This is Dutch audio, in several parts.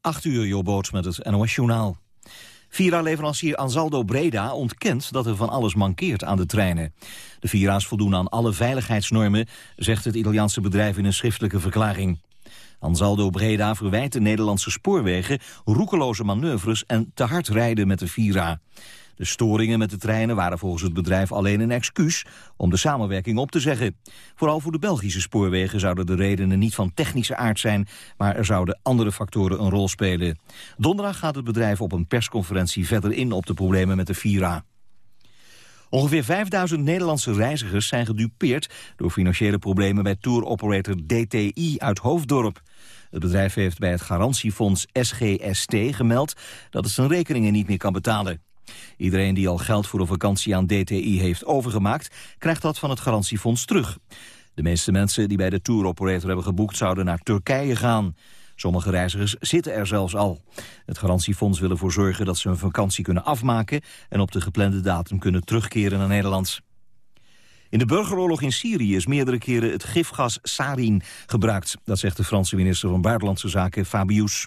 8 uur, Jobboot met het NOS Journaal. Vira-leverancier Ansaldo Breda ontkent dat er van alles mankeert aan de treinen. De Vira's voldoen aan alle veiligheidsnormen, zegt het Italiaanse bedrijf in een schriftelijke verklaring. Ansaldo Breda verwijt de Nederlandse spoorwegen roekeloze manoeuvres en te hard rijden met de Vira. De storingen met de treinen waren volgens het bedrijf alleen een excuus om de samenwerking op te zeggen. Vooral voor de Belgische spoorwegen zouden de redenen niet van technische aard zijn, maar er zouden andere factoren een rol spelen. Donderdag gaat het bedrijf op een persconferentie verder in op de problemen met de Vira. Ongeveer 5000 Nederlandse reizigers zijn gedupeerd door financiële problemen bij touroperator DTI uit Hoofddorp. Het bedrijf heeft bij het garantiefonds SGST gemeld dat het zijn rekeningen niet meer kan betalen. Iedereen die al geld voor een vakantie aan DTI heeft overgemaakt... krijgt dat van het garantiefonds terug. De meeste mensen die bij de touroperator hebben geboekt... zouden naar Turkije gaan. Sommige reizigers zitten er zelfs al. Het garantiefonds wil ervoor zorgen dat ze hun vakantie kunnen afmaken... en op de geplande datum kunnen terugkeren naar Nederland. In de burgeroorlog in Syrië is meerdere keren het gifgas sarin gebruikt. Dat zegt de Franse minister van Buitenlandse Zaken Fabius.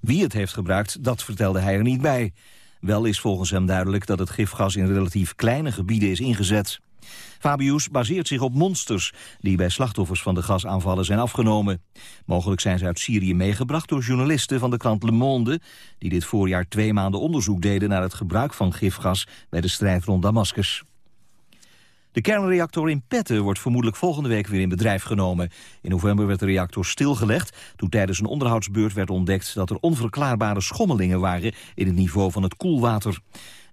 Wie het heeft gebruikt, dat vertelde hij er niet bij. Wel is volgens hem duidelijk dat het gifgas in relatief kleine gebieden is ingezet. Fabius baseert zich op monsters die bij slachtoffers van de gasaanvallen zijn afgenomen. Mogelijk zijn ze uit Syrië meegebracht door journalisten van de krant Le Monde... die dit voorjaar twee maanden onderzoek deden naar het gebruik van gifgas bij de strijd rond Damascus. De kernreactor in Petten wordt vermoedelijk volgende week weer in bedrijf genomen. In november werd de reactor stilgelegd toen tijdens een onderhoudsbeurt werd ontdekt dat er onverklaarbare schommelingen waren in het niveau van het koelwater.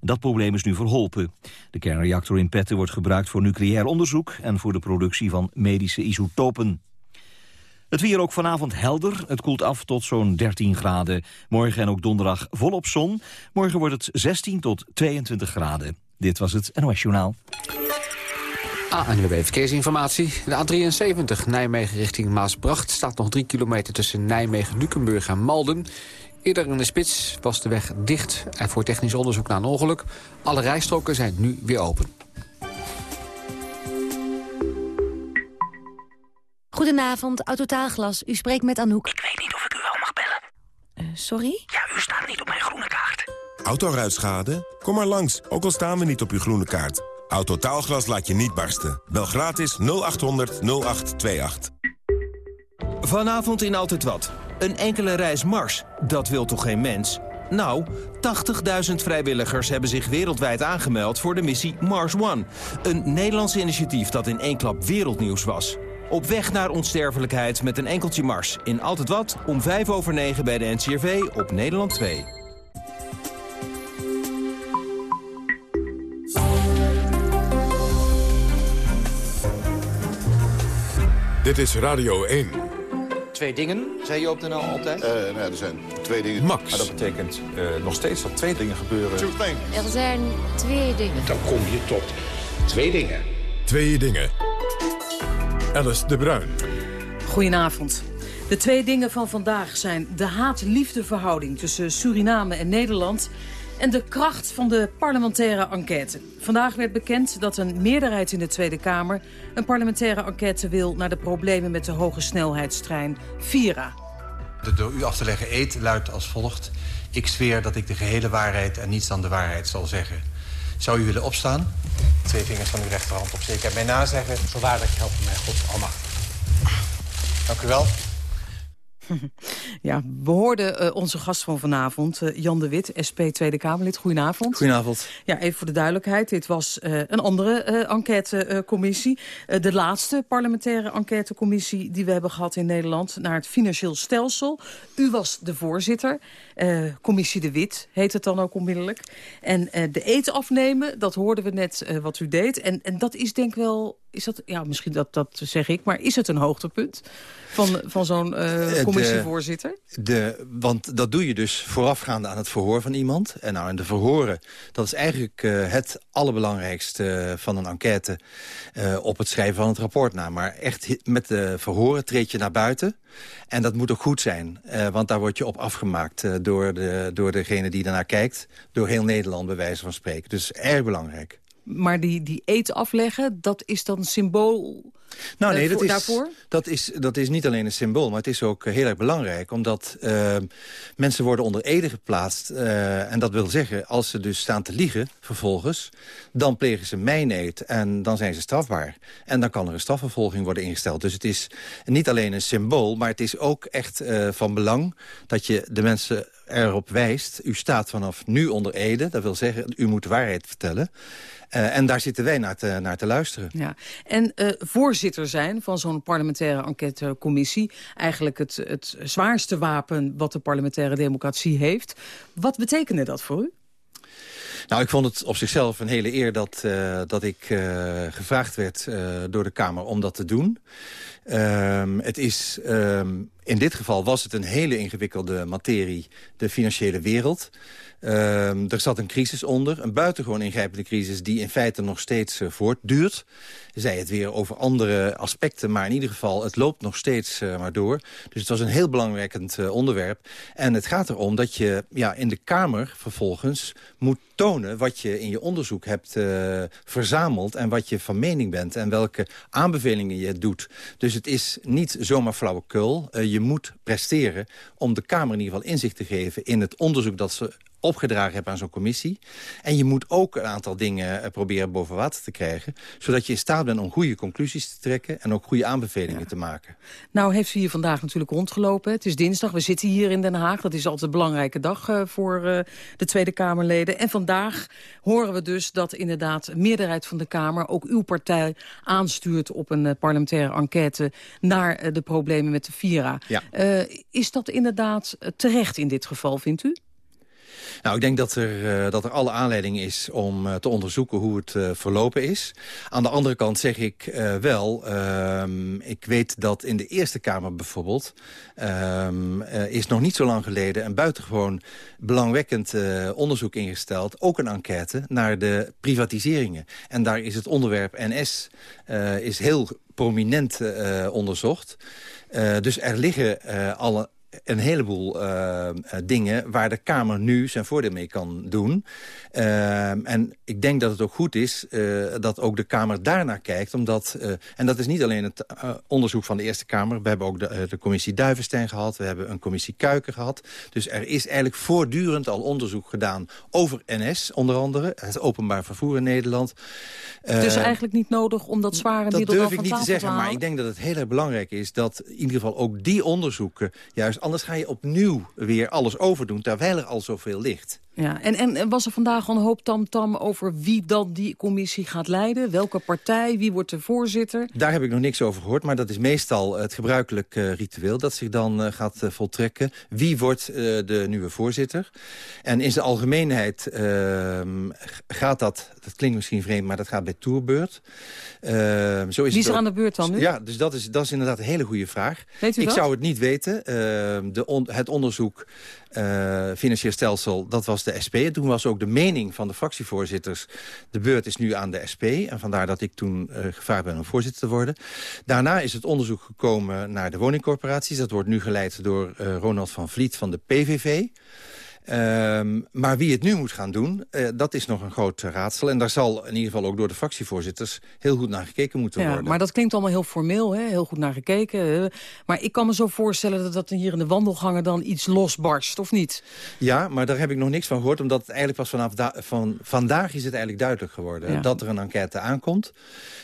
Dat probleem is nu verholpen. De kernreactor in Petten wordt gebruikt voor nucleair onderzoek en voor de productie van medische isotopen. Het weer ook vanavond helder. Het koelt af tot zo'n 13 graden. Morgen en ook donderdag volop zon. Morgen wordt het 16 tot 22 graden. Dit was het NOS Journaal. ANWB ah, Verkeersinformatie. De A73 Nijmegen richting Maasbracht staat nog 3 kilometer tussen Nijmegen, Lukenburg en Malden. Eerder in de spits was de weg dicht en voor technisch onderzoek na een ongeluk. Alle rijstroken zijn nu weer open. Goedenavond, Autotaalglas. U spreekt met Anouk. Ik weet niet of ik u wel mag bellen. Uh, sorry? Ja, u staat niet op mijn groene kaart. Autoruitschade? Kom maar langs, ook al staan we niet op uw groene kaart. Autotaalglas laat je niet barsten. Bel gratis 0800 0828. Vanavond in Altijd Wat. Een enkele reis Mars. Dat wil toch geen mens? Nou, 80.000 vrijwilligers hebben zich wereldwijd aangemeld voor de missie Mars One. Een Nederlands initiatief dat in één klap wereldnieuws was. Op weg naar onsterfelijkheid met een enkeltje Mars. In Altijd Wat, om 5 over 9 bij de NCRV op Nederland 2. Dit is Radio 1. Twee dingen, zei je op de NL altijd? Uh, nou, er zijn twee dingen. Max. Maar dat betekent uh, nog steeds dat twee dingen gebeuren. Er zijn twee dingen. Dan kom je tot twee dingen. Twee dingen. Alice de Bruin. Goedenavond. De twee dingen van vandaag zijn de haat-liefde tussen Suriname en Nederland en de kracht van de parlementaire enquête. Vandaag werd bekend dat een meerderheid in de Tweede Kamer... een parlementaire enquête wil naar de problemen met de hoge snelheidstrein Vira. De door u af te leggen eet luidt als volgt. Ik zweer dat ik de gehele waarheid en niets dan de waarheid zal zeggen. Zou u willen opstaan? Twee vingers van uw rechterhand op zeker. Mij nazeggen, zo waar dat je helpt mij God almachtig. Dank u wel. Ja, we hoorden uh, onze gast van vanavond, uh, Jan de Wit, SP Tweede Kamerlid. Goedenavond. Goedenavond. Ja, even voor de duidelijkheid. Dit was uh, een andere enquêtecommissie. de laatste parlementaire enquêtecommissie die we hebben gehad in Nederland... naar het financieel stelsel. U was de voorzitter. commissie De Wit heet het dan ook onmiddellijk. En de eten afnemen, dat hoorden we net wat u deed. En, en dat is denk ik wel is dat, ja, misschien dat, dat zeg ik, maar is het een hoogtepunt van, van zo'n uh, commissievoorzitter? De, want dat doe je dus voorafgaande aan het verhoor van iemand. En nou, en de verhoren, dat is eigenlijk uh, het allerbelangrijkste van een enquête uh, op het schrijven van het rapport na. Maar echt met de verhoren treed je naar buiten. En dat moet ook goed zijn, want daar word je op afgemaakt door, de, door degene die daarnaar kijkt. Door heel Nederland, bij wijze van spreken. Dus erg belangrijk. Maar die, die eet afleggen, dat is dan symbool nou nee, uh, dat is, daarvoor? Dat is, dat is niet alleen een symbool, maar het is ook heel erg belangrijk. Omdat uh, mensen worden onder ede geplaatst. Uh, en dat wil zeggen, als ze dus staan te liegen vervolgens... dan plegen ze mijneed en dan zijn ze strafbaar. En dan kan er een strafvervolging worden ingesteld. Dus het is niet alleen een symbool, maar het is ook echt van belang... dat je de mensen erop wijst, u staat vanaf nu onder ede. Dat wil zeggen, u moet de waarheid vertellen. Uh, en daar zitten wij naar te, naar te luisteren. Ja. En uh, voorzitter zijn van zo'n parlementaire enquêtecommissie... eigenlijk het, het zwaarste wapen wat de parlementaire democratie heeft. Wat betekende dat voor u? Nou, ik vond het op zichzelf een hele eer dat, uh, dat ik gevraagd werd door de Kamer om dat te doen. Um, het is, um, in dit geval was het een hele ingewikkelde materie, de financiële wereld. Um, er zat een crisis onder, een buitengewoon ingrijpende crisis... die in feite nog steeds uh, voortduurt. Zij het weer over andere aspecten, maar in ieder geval... het loopt nog steeds uh, maar door. Dus het was een heel belangrijkend uh, onderwerp. En het gaat erom dat je ja, in de Kamer vervolgens moet tonen... wat je in je onderzoek hebt verzameld en wat je van mening bent... en welke aanbevelingen je doet. Dus het is niet zomaar flauwekul. je moet presteren om de Kamer in ieder geval inzicht te geven... in het onderzoek dat ze opgedragen hebt aan zo'n commissie. En je moet ook een aantal dingen uh, proberen boven water te krijgen... zodat je in staat bent om goede conclusies te trekken... en ook goede aanbevelingen ja. te maken. Nou heeft u hier vandaag natuurlijk rondgelopen. Het is dinsdag, we zitten hier in Den Haag. Dat is altijd een belangrijke dag uh, voor uh, de Tweede Kamerleden. En vandaag horen we dus dat inderdaad een meerderheid van de Kamer... ook uw partij aanstuurt op een parlementaire enquête... naar de problemen met de Vira. Ja. is dat inderdaad terecht in dit geval, vindt u? Nou, ik denk dat er, uh, dat er alle aanleiding is om uh, te onderzoeken hoe het uh, verlopen is. Aan de andere kant zeg ik wel, ehm, ik weet dat in de Eerste Kamer bijvoorbeeld... Um, is nog niet zo lang geleden een buitengewoon belangwekkend onderzoek ingesteld. Ook een enquête naar de privatiseringen. En daar is het onderwerp NS is heel prominent onderzocht. dus er liggen alle een heleboel uh, dingen waar de Kamer nu zijn voordeel mee kan doen. Uh, en ik denk dat het ook goed is uh, dat ook de Kamer daarnaar kijkt. Omdat, en dat is niet alleen het onderzoek van de Eerste Kamer. We hebben ook de, de commissie Duivenstein gehad. We hebben een commissie Kuiken gehad. Dus er is eigenlijk voortdurend al onderzoek gedaan over NS, onder andere. Het openbaar vervoer in Nederland. dus eigenlijk niet nodig om dat zware dat middel durf van ik niet te zeggen, te maar ik denk dat het heel erg belangrijk is... dat in ieder geval ook die onderzoeken juist anders ga je opnieuw weer alles overdoen... terwijl er al zoveel ligt. Ja, en, en was er vandaag een hoop tamtam -tam over wie dan die commissie gaat leiden? Welke partij? Wie wordt de voorzitter? Daar heb ik nog niks over gehoord, maar dat is meestal het gebruikelijk uh, ritueel... dat zich dan uh, gaat uh, voltrekken. Wie wordt de nieuwe voorzitter? En in zijn algemeenheid ehm, gaat dat, dat klinkt misschien vreemd... maar dat gaat bij toerbeurt. Ehm, zo is wie is er aan de beurt dan nu? Ja, dus dat is, dat is inderdaad een hele goede vraag. Weet u ik dat? zou het niet weten. Ehm, de on, het onderzoek uh, financieel stelsel, dat was de SP. En toen was ook de mening van de fractievoorzitters... de beurt is nu aan de SP. En vandaar dat ik toen uh, gevraagd ben om voorzitter te worden. Daarna is het onderzoek gekomen naar de woningcorporaties. Dat wordt nu geleid door uh, Ronald van Vliet van de PVV. Um, maar wie het nu moet gaan doen, uh, dat is nog een groot raadsel. En daar zal in ieder geval ook door de fractievoorzitters heel goed naar gekeken moeten ja, worden. Maar dat klinkt allemaal heel formeel, hè? heel goed naar gekeken. Maar ik kan me zo voorstellen dat dat hier in de wandelgangen dan iets losbarst, of niet? Ja, maar daar heb ik nog niks van gehoord. Omdat het eigenlijk pas vanaf van vandaag is het eigenlijk duidelijk geworden ja. dat er een enquête aankomt.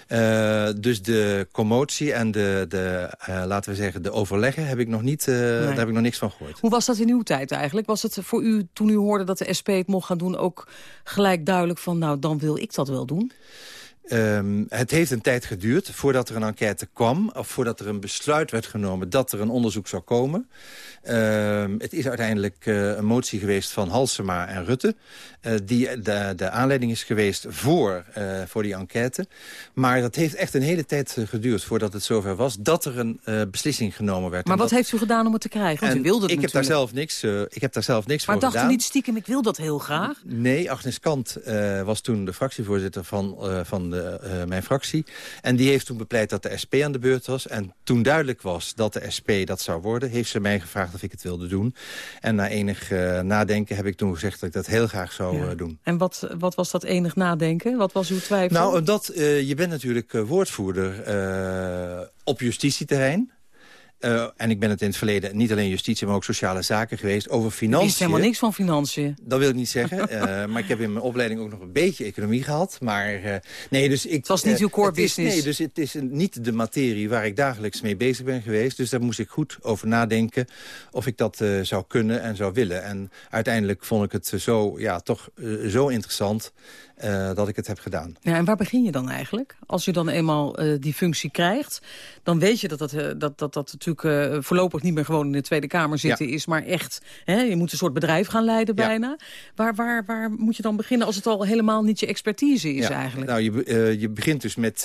Uh, dus de commotie en de, de uh, laten we zeggen, de overleggen heb ik nog niet, nee. daar heb ik nog niks van gehoord. Hoe was dat in uw tijd eigenlijk? Was het voor u, toen u hoorde dat de SP het mocht gaan doen... ook gelijk duidelijk van, nou, dan wil ik dat wel doen? Um, het heeft een tijd geduurd voordat er een enquête kwam... of voordat er een besluit werd genomen dat er een onderzoek zou komen. Um, het is uiteindelijk uh, een motie geweest van Halsema en Rutte... Uh, die de, de aanleiding is geweest voor, uh, voor die enquête. Maar dat heeft echt een hele tijd geduurd voordat het zover was... dat er een beslissing genomen werd. Maar en wat dat... heeft u gedaan om het te krijgen? Want u wilde het ik, heb daar zelf niks, ik heb daar zelf niks maar voor dacht gedaan. u niet stiekem, ik wil dat heel graag? Nee, Agnes Kant was toen de fractievoorzitter van, van de de, eh, mijn fractie. En die heeft toen bepleit dat de SP aan de beurt was. En toen duidelijk was dat de SP dat zou worden... heeft ze mij gevraagd of ik het wilde doen. En na enig uh, nadenken heb ik toen gezegd dat ik dat heel graag zou ja. doen. En wat, wat was dat enig nadenken? Wat was uw twijfel? Nou, omdat je bent natuurlijk woordvoerder op justitieterrein. Uh, en ik ben het in het verleden niet alleen justitie, maar ook sociale zaken geweest. Over financiën. is helemaal niks van financiën. Dat wil ik niet zeggen. uh, maar ik heb in mijn opleiding ook nog een beetje economie gehad. Maar uh, nee, dus ik... Het was niet uw core business. nee, dus het is niet de materie waar ik dagelijks mee bezig ben geweest. Dus daar moest ik goed over nadenken of ik dat zou kunnen en zou willen. En uiteindelijk vond ik het zo, ja, toch zo interessant uh, dat ik het heb gedaan. Ja, en waar begin je dan eigenlijk? Als je dan eenmaal uh, die functie krijgt, dan weet je dat dat, uh, dat, dat, dat natuurlijk voorlopig niet meer gewoon in de Tweede Kamer zitten ja. is, maar echt, hè, je moet een soort bedrijf gaan leiden ja. bijna. Waar, waar, waar moet je dan beginnen als het al helemaal niet je expertise is ja. eigenlijk? Nou, je, je begint dus met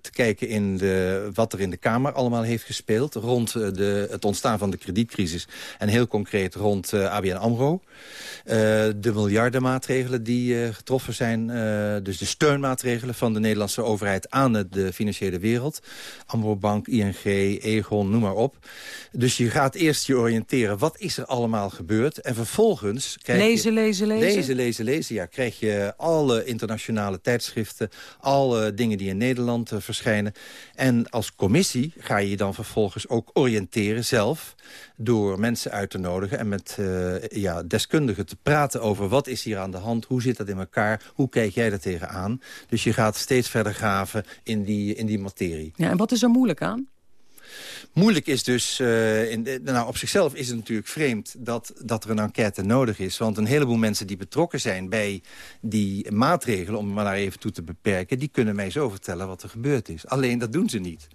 te kijken in de, wat er in de Kamer allemaal heeft gespeeld rond de, het ontstaan van de kredietcrisis en heel concreet rond ABN AMRO. de miljardenmaatregelen die getroffen zijn dus de steunmaatregelen van de Nederlandse overheid aan de financiële wereld. Amrobank, ING, Egon, noem maar op. Dus je gaat eerst je oriënteren, wat is er allemaal gebeurd? En vervolgens... Krijg lezen, je, lezen, lezen? Lezen, lezen, lezen, ja. Krijg je alle internationale tijdschriften, alle dingen die in Nederland uh, verschijnen. En als commissie ga je je dan vervolgens ook oriënteren zelf door mensen uit te nodigen en met uh, ja, deskundigen te praten over wat is hier aan de hand, hoe zit dat in elkaar, hoe kijk jij er tegenaan. Dus je gaat steeds verder graven in die, in die materie. Ja, en wat is er moeilijk aan? Moeilijk is dus, uh, in de, nou op zichzelf is het natuurlijk vreemd dat, dat er een enquête nodig is. Want een heleboel mensen die betrokken zijn bij die maatregelen, om maar naar even toe te beperken, die kunnen mij zo vertellen wat er gebeurd is. Alleen dat doen ze niet.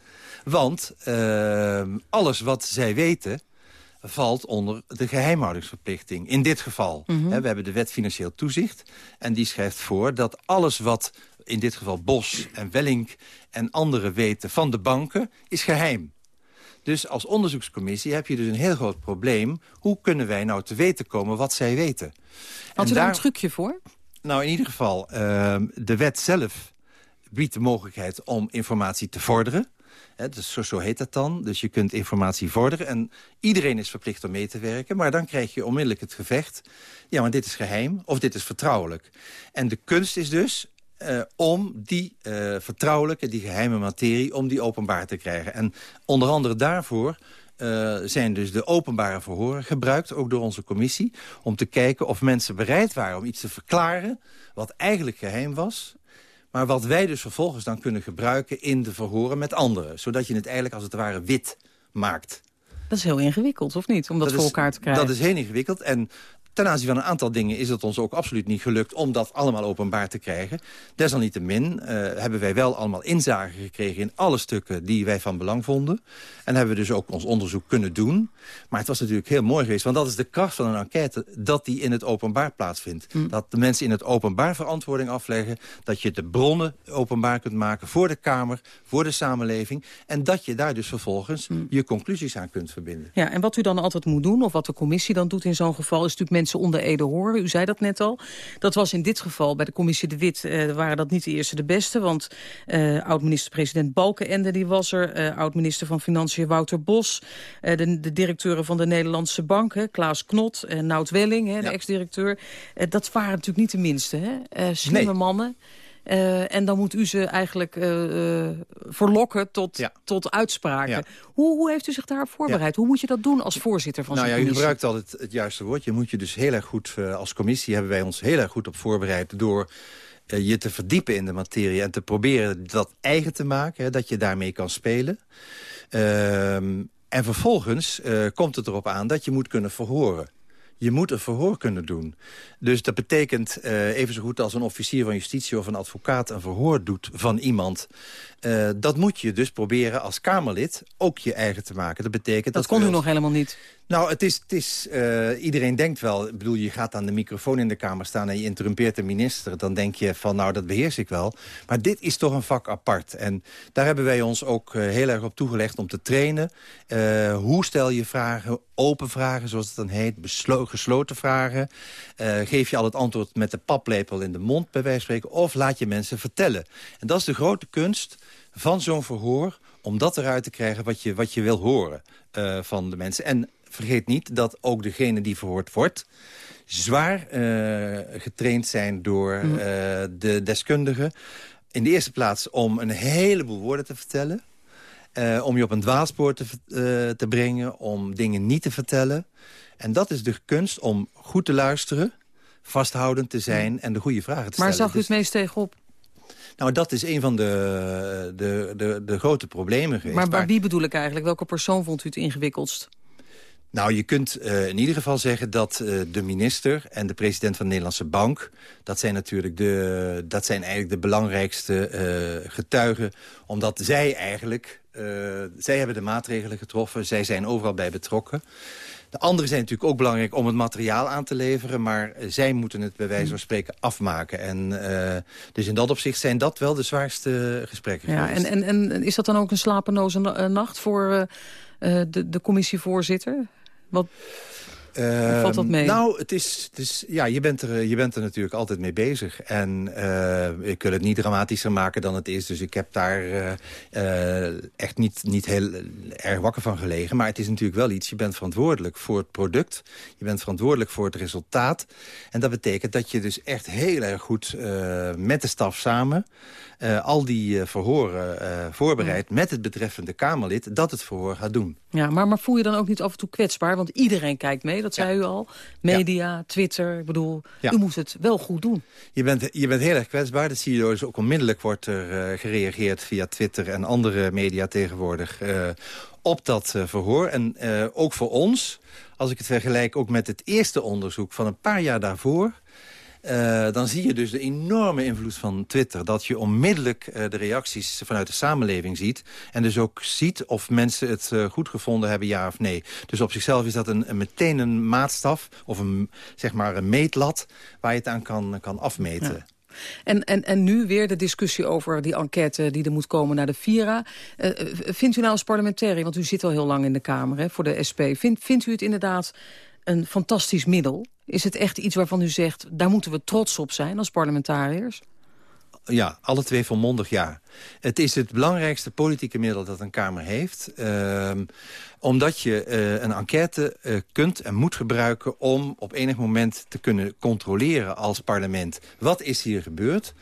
Want uh, alles wat zij weten, valt onder de geheimhoudingsverplichting. In dit geval. Mm -hmm. hè, we hebben de wet financieel toezicht. En die schrijft voor dat alles wat in dit geval Bos en Wellink en anderen weten van de banken, is geheim. Dus als onderzoekscommissie heb je dus een heel groot probleem. Hoe kunnen wij nou te weten komen wat zij weten? Had u daar een trucje voor? Nou, in ieder geval, uh, de wet zelf biedt de mogelijkheid om informatie te vorderen. Dus zo, heet dat dan. Dus je kunt informatie vorderen. En iedereen is verplicht om mee te werken. Maar dan krijg je onmiddellijk het gevecht. Ja, maar dit is geheim of dit is vertrouwelijk. En de kunst is dus uh, om die uh, vertrouwelijke, die geheime materie... om die openbaar te krijgen. En onder andere daarvoor... Uh, zijn dus de openbare verhoren gebruikt, ook door onze commissie... om te kijken of mensen bereid waren om iets te verklaren... wat eigenlijk geheim was... Maar wat wij dus vervolgens dan kunnen gebruiken in de verhoren met anderen. Zodat je het eigenlijk als het ware wit maakt. Dat is heel ingewikkeld, of niet? Om dat, dat voor is, elkaar te krijgen. Dat is heel ingewikkeld. En ten aanzien van een aantal dingen is het ons ook absoluut niet gelukt... om dat allemaal openbaar te krijgen. Desalniettemin uh, hebben wij wel allemaal inzage gekregen... in alle stukken die wij van belang vonden. En hebben we dus ook ons onderzoek kunnen doen. Maar het was natuurlijk heel mooi geweest. Want dat is de kracht van een enquête, dat die in het openbaar plaatsvindt. Mm. Dat de mensen in het openbaar verantwoording afleggen. Dat je de bronnen openbaar kunt maken voor de Kamer, voor de samenleving. En dat je daar dus vervolgens mm. je conclusies aan kunt verbinden. Ja, en wat u dan altijd moet doen, of wat de commissie dan doet in zo'n geval... is natuurlijk mensen onder ede horen. U zei dat net al. Dat was in dit geval bij de commissie De Wit... Uh, waren dat niet de eerste de beste. Want uh, oud-minister-president Balkenende die was er. Uh, oud-minister van Financiën Wouter Bos. de, de directeuren van de Nederlandse Bank, hè, Klaas Knot en Nout Welling, hè, de ja. ex-directeur. dat waren natuurlijk niet de minste. Hè? slimme nee. mannen. Uh, en dan moet u ze eigenlijk uh, verlokken tot, ja. tot uitspraken. Ja. Hoe, hoe heeft u zich daarop voorbereid? Ja. Hoe moet je dat doen als voorzitter van nou zo'n ja, commissie? U gebruikt altijd het juiste woord. Je moet je dus heel erg goed, als commissie hebben wij ons heel erg goed op voorbereid... door je te verdiepen in de materie en te proberen dat eigen te maken. Hè, dat je daarmee kan spelen. Ehm, en vervolgens komt het erop aan dat je moet kunnen verhoren je moet een verhoor kunnen doen. Dus dat betekent, uh, even zo goed als een officier van justitie of een advocaat... een verhoor doet van iemand. Uh, dat moet je dus proberen als Kamerlid ook je eigen te maken. Dat betekent dat... Dat kon u nog helemaal niet? Nou, het is, het is, uh, iedereen denkt wel... Ik bedoel, je gaat aan de microfoon in de Kamer staan... en je interrumpeert de minister. Dan denk je van, nou, dat beheers ik wel. Maar dit is toch een vak apart. En daar hebben wij ons ook uh, heel erg op toegelegd om te trainen. Uh, hoe stel je vragen, open vragen, zoals het dan heet... gesloten vragen. geef je al het antwoord met de paplepel in de mond, bij wijze van spreken... of laat je mensen vertellen. En dat is de grote kunst van zo'n verhoor om dat eruit te krijgen wat je, wat je wil horen uh, van de mensen. En vergeet niet dat ook degene die verhoord wordt... zwaar uh, getraind zijn door uh, de deskundigen. In de eerste plaats om een heleboel woorden te vertellen. Uh, om je op een dwaalspoor te, te brengen. Om dingen niet te vertellen. En dat is de kunst om goed te luisteren. Vasthoudend te zijn en de goede vragen te maar stellen. Maar zag u het meest tegenop? Nou, dat is een van de, de, de, de grote problemen geweest. Maar, maar wie bedoel ik eigenlijk? Welke persoon vond u het ingewikkeldst? Nou, je kunt uh, in ieder geval zeggen dat uh, de minister en de president van de Nederlandse Bank... dat zijn natuurlijk de, dat zijn eigenlijk de belangrijkste uh, getuigen... omdat zij eigenlijk, zij hebben de maatregelen getroffen... zij zijn overal bij betrokken. De anderen zijn natuurlijk ook belangrijk om het materiaal aan te leveren... maar zij moeten het bij wijze van spreken afmaken. En, uh, dus in dat opzicht zijn dat wel de zwaarste gesprekken ja, en, en, en is dat dan ook een slapeloze nacht voor uh, de, de commissievoorzitter? Wat... Uh, valt dat mee? Nou, het is, het is, ja, je, bent er, je bent er natuurlijk altijd mee bezig. En uh, ik wil het niet dramatischer maken dan het is. Dus ik heb daar uh, echt niet, niet heel erg wakker van gelegen. Maar het is natuurlijk wel iets. Je bent verantwoordelijk voor het product. Je bent verantwoordelijk voor het resultaat. En dat betekent dat je dus echt heel erg goed met de staf samen... Al die verhoren voorbereidt met het betreffende Kamerlid... dat het verhoor gaat doen. Ja, maar, maar voel je dan ook niet af en toe kwetsbaar? Want iedereen kijkt mee, dat zei u al. Media. Twitter, ik bedoel, u moet het wel goed doen. Je bent, je bent heel erg kwetsbaar. Dat zie je dus ook onmiddellijk wordt er gereageerd via Twitter... en andere media tegenwoordig op dat verhoor. En ook voor ons, als ik het vergelijk ook met het eerste onderzoek... van een paar jaar daarvoor... Uh, dan zie je dus de enorme invloed van Twitter. Dat je onmiddellijk uh, de reacties vanuit de samenleving ziet. En dus ook ziet of mensen het uh, goed gevonden hebben, ja of nee. Dus op zichzelf is dat een, een meteen een maatstaf. Of een, zeg maar een meetlat waar je het aan kan, kan afmeten. En, en, en nu weer de discussie over die enquête die er moet komen naar de Vira. Vindt u nou als parlementariër, want u zit al heel lang in de Kamer hè, voor de SP... Vindt u het inderdaad een fantastisch middel? Is het echt iets waarvan u zegt, daar moeten we trots op zijn als parlementariërs? Ja, alle twee volmondig ja. Het is het belangrijkste politieke middel dat een Kamer heeft. Uh, omdat je uh, een enquête uh, kunt en moet gebruiken... om op enig moment te kunnen controleren als parlement... wat is hier gebeurd.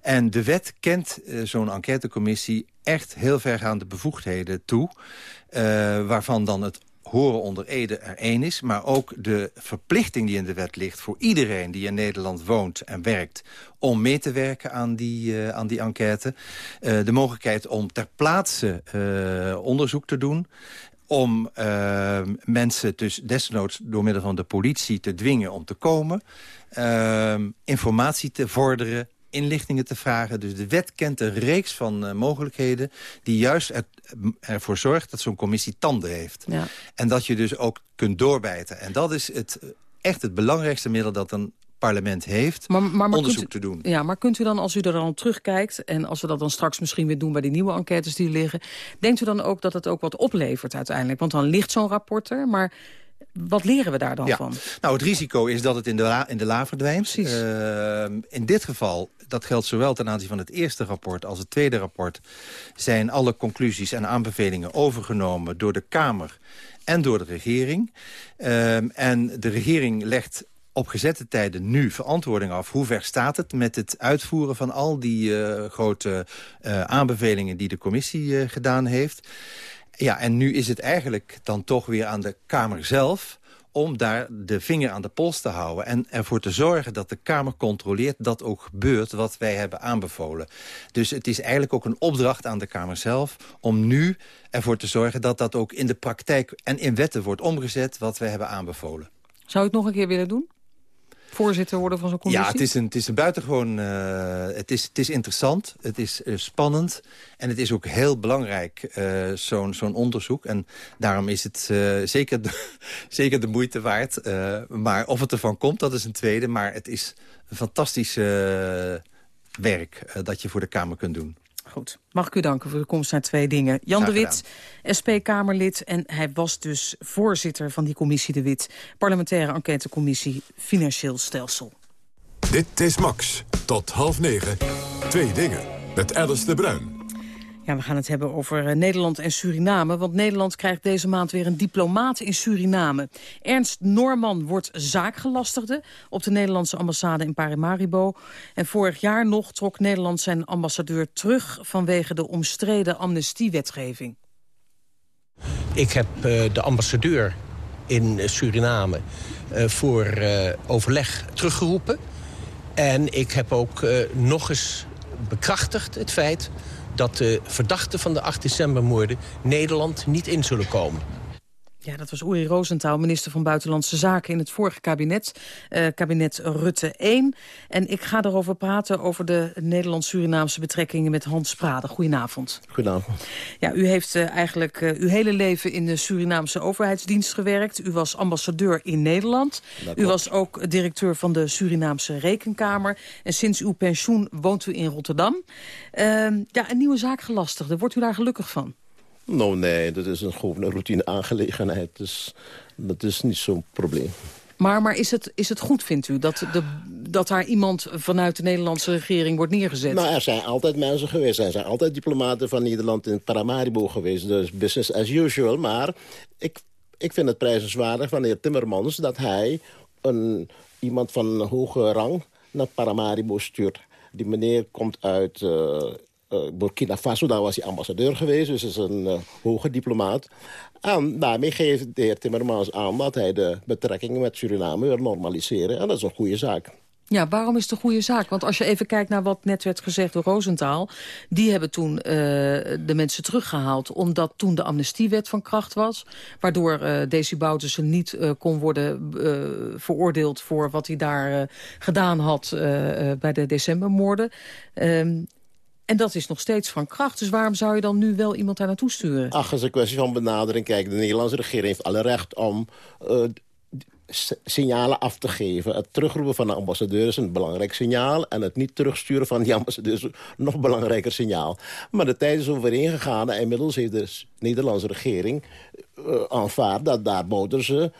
En de wet kent uh, zo'n enquêtecommissie echt heel vergaande bevoegdheden toe... waarvan dan het horen onder Ede er één is... maar ook de verplichting die in de wet ligt voor iedereen die in Nederland woont en werkt... om mee te werken aan die, uh, aan die enquête. Uh, de mogelijkheid om ter plaatse uh, onderzoek te doen om mensen dus desnoods door middel van de politie te dwingen om te komen. Informatie te vorderen, inlichtingen te vragen. Dus de wet kent een reeks van uh, mogelijkheden... die juist er, ervoor zorgt dat zo'n commissie tanden heeft. Ja. En dat je dus ook kunt doorbijten. En dat is het, echt het belangrijkste middel dat een parlement heeft maar, maar, maar onderzoek u, te doen. Ja, maar kunt u dan, als u er dan terugkijkt... en als we dat dan straks misschien weer doen bij die nieuwe enquêtes die liggen... denkt u dan ook dat het ook wat oplevert uiteindelijk? Want dan ligt zo'n rapport er, maar... Wat leren we daar dan ja. van? Nou, het risico is dat het in de la, in de la verdwijnt. Uh, in dit geval, dat geldt zowel ten aanzien van het eerste rapport als het tweede rapport... zijn alle conclusies en aanbevelingen overgenomen door de Kamer en door de regering. Uh, en de regering legt op gezette tijden nu verantwoording af. Hoe ver staat het met het uitvoeren van al die uh, grote uh, aanbevelingen... die de commissie uh, gedaan heeft... Ja, en nu is het eigenlijk dan toch weer aan de Kamer zelf om daar de vinger aan de pols te houden... en ervoor te zorgen dat de Kamer controleert dat ook gebeurt... wat wij hebben aanbevolen. Dus het is eigenlijk ook een opdracht aan de Kamer zelf... om nu ervoor te zorgen dat dat ook in de praktijk en in wetten wordt omgezet... wat wij hebben aanbevolen. Zou u het nog een keer willen doen? Voorzitter worden van zo'n commissie? Ja, het is een, het is een buitengewoon... Uh, het, is, het is interessant, het is uh, spannend... en het is ook heel belangrijk, uh, zo'n zo'n onderzoek. En daarom is het zeker, de, zeker de moeite waard. maar of het ervan komt, dat is een tweede. Maar het is een fantastisch werk dat je voor de Kamer kunt doen. Goed. Mag ik u danken voor de komst naar twee dingen. Jan de Wit, SP-Kamerlid. En hij was dus voorzitter van die commissie De Wit. Parlementaire enquêtecommissie Financieel Stelsel. Dit is Max. Tot half negen. Twee dingen. Met Alice de Bruin. Ja, we gaan het hebben over uh, Nederland en Suriname. Want Nederland krijgt deze maand weer een diplomaat in Suriname. Ernst Norman wordt zaakgelastigde op de Nederlandse ambassade in Paramaribo. En vorig jaar nog trok Nederland zijn ambassadeur terug... vanwege de omstreden amnestiewetgeving. Ik heb uh, de ambassadeur in Suriname uh, voor overleg teruggeroepen. En ik heb ook nog eens bekrachtigd het feit dat de verdachten van de 8 decembermoorden Nederland niet in zullen komen. Ja, dat was Uri Rosenthal, minister van Buitenlandse Zaken in het vorige kabinet. Uh, kabinet Rutte 1. En ik ga erover praten over de Nederlands-Surinaamse betrekkingen met Hans Prade. Goedenavond. Goedenavond. Ja, u heeft uh, eigenlijk uh, uw hele leven in de Surinaamse overheidsdienst gewerkt. U was ambassadeur in Nederland. U was ook directeur van de Surinaamse Rekenkamer. En sinds uw pensioen woont u in Rotterdam. Ehm, ja, een nieuwe zaakgelastigde. Wordt u daar gelukkig van? Nou nee, dat is een, gewoon een routine aangelegenheid. Dus dat is niet zo'n probleem. Maar, maar is, het, is het goed, vindt u, dat, de, dat daar iemand vanuit de Nederlandse regering wordt neergezet? Nou, er zijn altijd mensen geweest. Er zijn altijd diplomaten van Nederland in Paramaribo geweest. Dus business as usual. Maar ik, ik vind het prijzenswaardig van de heer Timmermans... dat hij een, iemand van hoge rang naar Paramaribo stuurt. Die meneer komt uit... Uh, Burkina Faso, daar was hij ambassadeur geweest. Dus is een uh, hoge diplomaat. En daarmee geeft de heer Timmermans aan dat hij de betrekkingen met Suriname wil normaliseren. En dat is een goede zaak. Ja, waarom is het een goede zaak? Want als je even kijkt naar wat net werd gezegd door Roosentaal... die hebben toen uh, de mensen teruggehaald... omdat toen de amnestiewet van kracht was... waardoor uh, Desi Boutersen niet kon worden veroordeeld... voor wat hij daar gedaan had bij de decembermoorden. En dat is nog steeds van kracht. Dus waarom zou je dan nu wel iemand daar naartoe sturen? Ach, het is een kwestie van benadering. Kijk, de Nederlandse regering heeft alle recht om... Uh, signalen af te geven. Het terugroepen van de ambassadeur is een belangrijk signaal... en het niet terugsturen van die ambassadeur is een nog belangrijker signaal. Maar de tijd is overheen gegaan... en inmiddels heeft de Nederlandse regering uh, aanvaard... dat daar Bouterse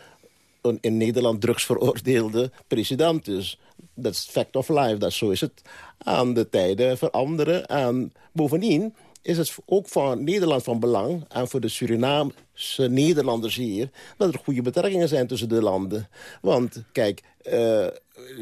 een in Nederland drugsveroordeelde president is. Dat is fact of life, dat zo is het aan de tijden veranderen. En bovendien is het ook voor Nederland van belang... en voor de Surinaamse Nederlanders hier... dat er goede betrekkingen zijn tussen de landen. Want, kijk, uh,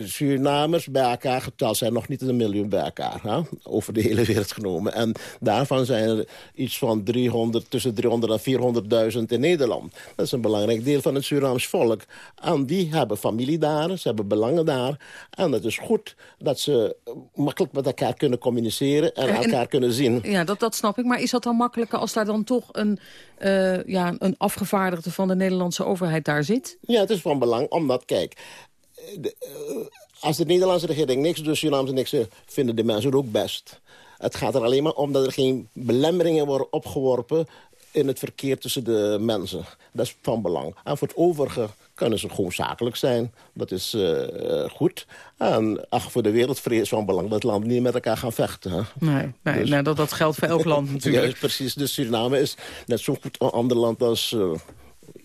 Surinamers bij elkaar geteld zijn nog niet een miljoen bij elkaar. Hè? Over de hele wereld genomen. En daarvan zijn er iets van 300, tussen 300 en 400.000 in Nederland. Dat is een belangrijk deel van het Surinaams volk. En die hebben familie daar, ze hebben belangen daar. En het is goed dat ze makkelijk met elkaar kunnen communiceren en, en elkaar kunnen zien. Ja, dat, dat snap ik. Maar is dat dan makkelijker als daar dan toch een, uh, ja, een afgevaardigde van de Nederlandse overheid daar zit? Ja, het is van belang, omdat, kijk de, uh, als de Nederlandse regering niks doet, Surinaamse niks vinden de mensen ook best. Het gaat er alleen maar om dat er geen belemmeringen worden opgeworpen in het verkeer tussen de mensen. Dat is van belang. En voor het overige kunnen ze gewoon zakelijk zijn. Dat is uh, goed. En ach, voor de wereldvrede is van belang dat landen niet met elkaar gaan vechten. Hè? Nee, nee dus... nou, dat, dat geldt voor elk land natuurlijk. Ja, precies. Dus Suriname is net zo goed een ander land als uh,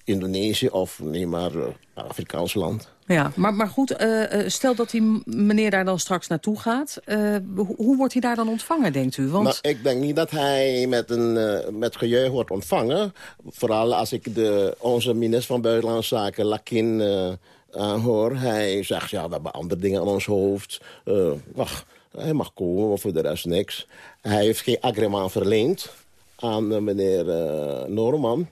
Indonesië of nee maar uh, Afrikaans land. Ja, maar, maar goed, uh, stel dat die meneer daar dan straks naartoe gaat. Uh, hoe wordt hij daar dan ontvangen, denkt u? Want... Nou, ik denk niet dat hij met, een, met gejuich wordt ontvangen. Vooral als ik de, onze minister van Buitenlandse Zaken, Lakin, aanhoor. Hij zegt, ja, we hebben andere dingen aan ons hoofd. wacht, hij mag komen, maar voor de rest niks. Hij heeft geen agreement verleend aan meneer Norman.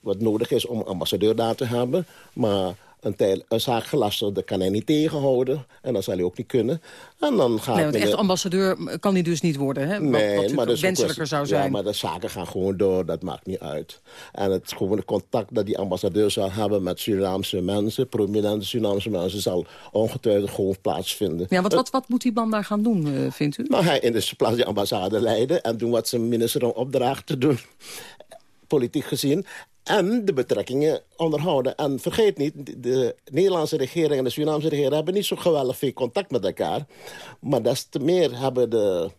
Wat nodig is om ambassadeur daar te hebben. Maar een, tijd, een dat kan hij niet tegenhouden. En dat zal hij ook niet kunnen. En dan gaat nee, want echt ambassadeur kan hij dus niet worden, hè? Wat, Nee, wat maar dat is ook wenselijker zou zijn. Ja, maar de zaken gaan gewoon door, dat maakt niet uit. En het gewone contact dat die ambassadeur zal hebben met Surinaamse mensen... prominente Surinaamse mensen, zal ongetwijfeld gewoon plaatsvinden. Ja, wat, wat, wat moet die man daar gaan doen, eh, vindt u? Nou, hij in de plaats die ambassade leiden... en doen wat zijn minister een opdracht te doen, politiek gezien... En de betrekkingen onderhouden. En vergeet niet, de Nederlandse regering en de Surinaamse regering... hebben niet zo geweldig veel contact met elkaar. Maar des te meer hebben de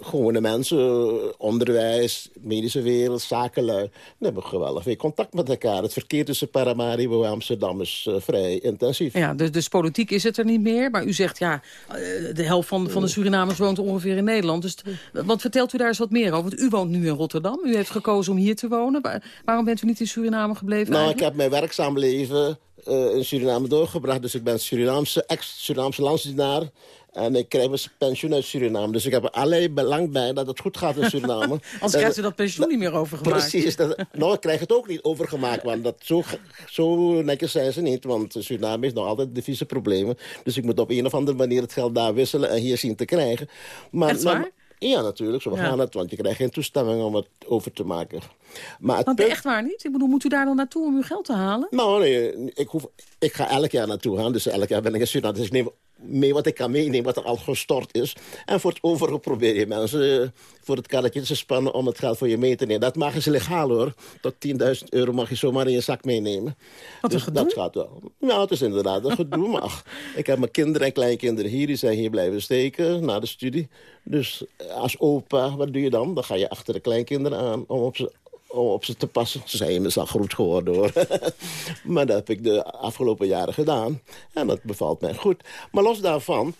gewone mensen, onderwijs, medische wereld, zakenlui... hebben geweldig veel contact met elkaar. Het verkeer tussen Paramaribo en Amsterdam is eh, vrij intensief. Ja, dus, dus politiek is het er niet meer. Maar u zegt, ja, eh, de helft van, van de Surinamers woont ongeveer in Nederland. Dus wat vertelt u daar eens wat meer over? Want u woont nu in Rotterdam. U heeft gekozen om hier te wonen. Wa- Waarom bent u niet in Suriname gebleven Nou, ik heb mijn werkzaam leven eh, in Suriname doorgebracht. Dus ik ben Surinaamse, ex-Surinaamse landsdienaar. En ik krijg mijn pensioen uit Suriname. Dus ik heb er allerlei belang bij dat het goed gaat in Suriname. Anders krijgt u dat pensioen niet meer overgemaakt. Precies. Dat, nou, ik krijg het ook niet overgemaakt. Want dat, zo, zo netjes zijn ze niet. Want Suriname heeft nog altijd devise problemen. Dus ik moet op een of andere manier het geld daar wisselen... en hier zien te krijgen. Maar, Echt maar- waar? ja, natuurlijk. Zo Ja. gaan het. Want je krijgt geen toestemming om het over te maken. Maar het Want punt- echt waar niet? Ik bedoel, moet u daar dan naartoe om uw geld te halen? nou, nee, ik, hoef, ik ga elk jaar naartoe gaan. Dus elk jaar ben ik in Suriname. Dus ik neem mee wat ik kan meenemen, wat er al gestort is. En voor het overige probeer je mensen eh, voor het karretje te spannen... om het geld voor je mee te nemen. Dat mag eens legaal, hoor. Tot 10.000 euro mag je zomaar in je zak meenemen. Wat dus dat gaat wel. Ja, het is inderdaad een gedoe. maar ach, ik heb mijn kinderen en kleinkinderen hier. Die zijn hier blijven steken na de studie. Dus eh, als opa, wat doe je dan? Dan ga je achter de kleinkinderen aan om op ze op ze te passen. Ze zijn inmiddels al groot geworden hoor. maar dat heb ik de afgelopen jaren gedaan. En dat bevalt mij goed. Maar los daarvan...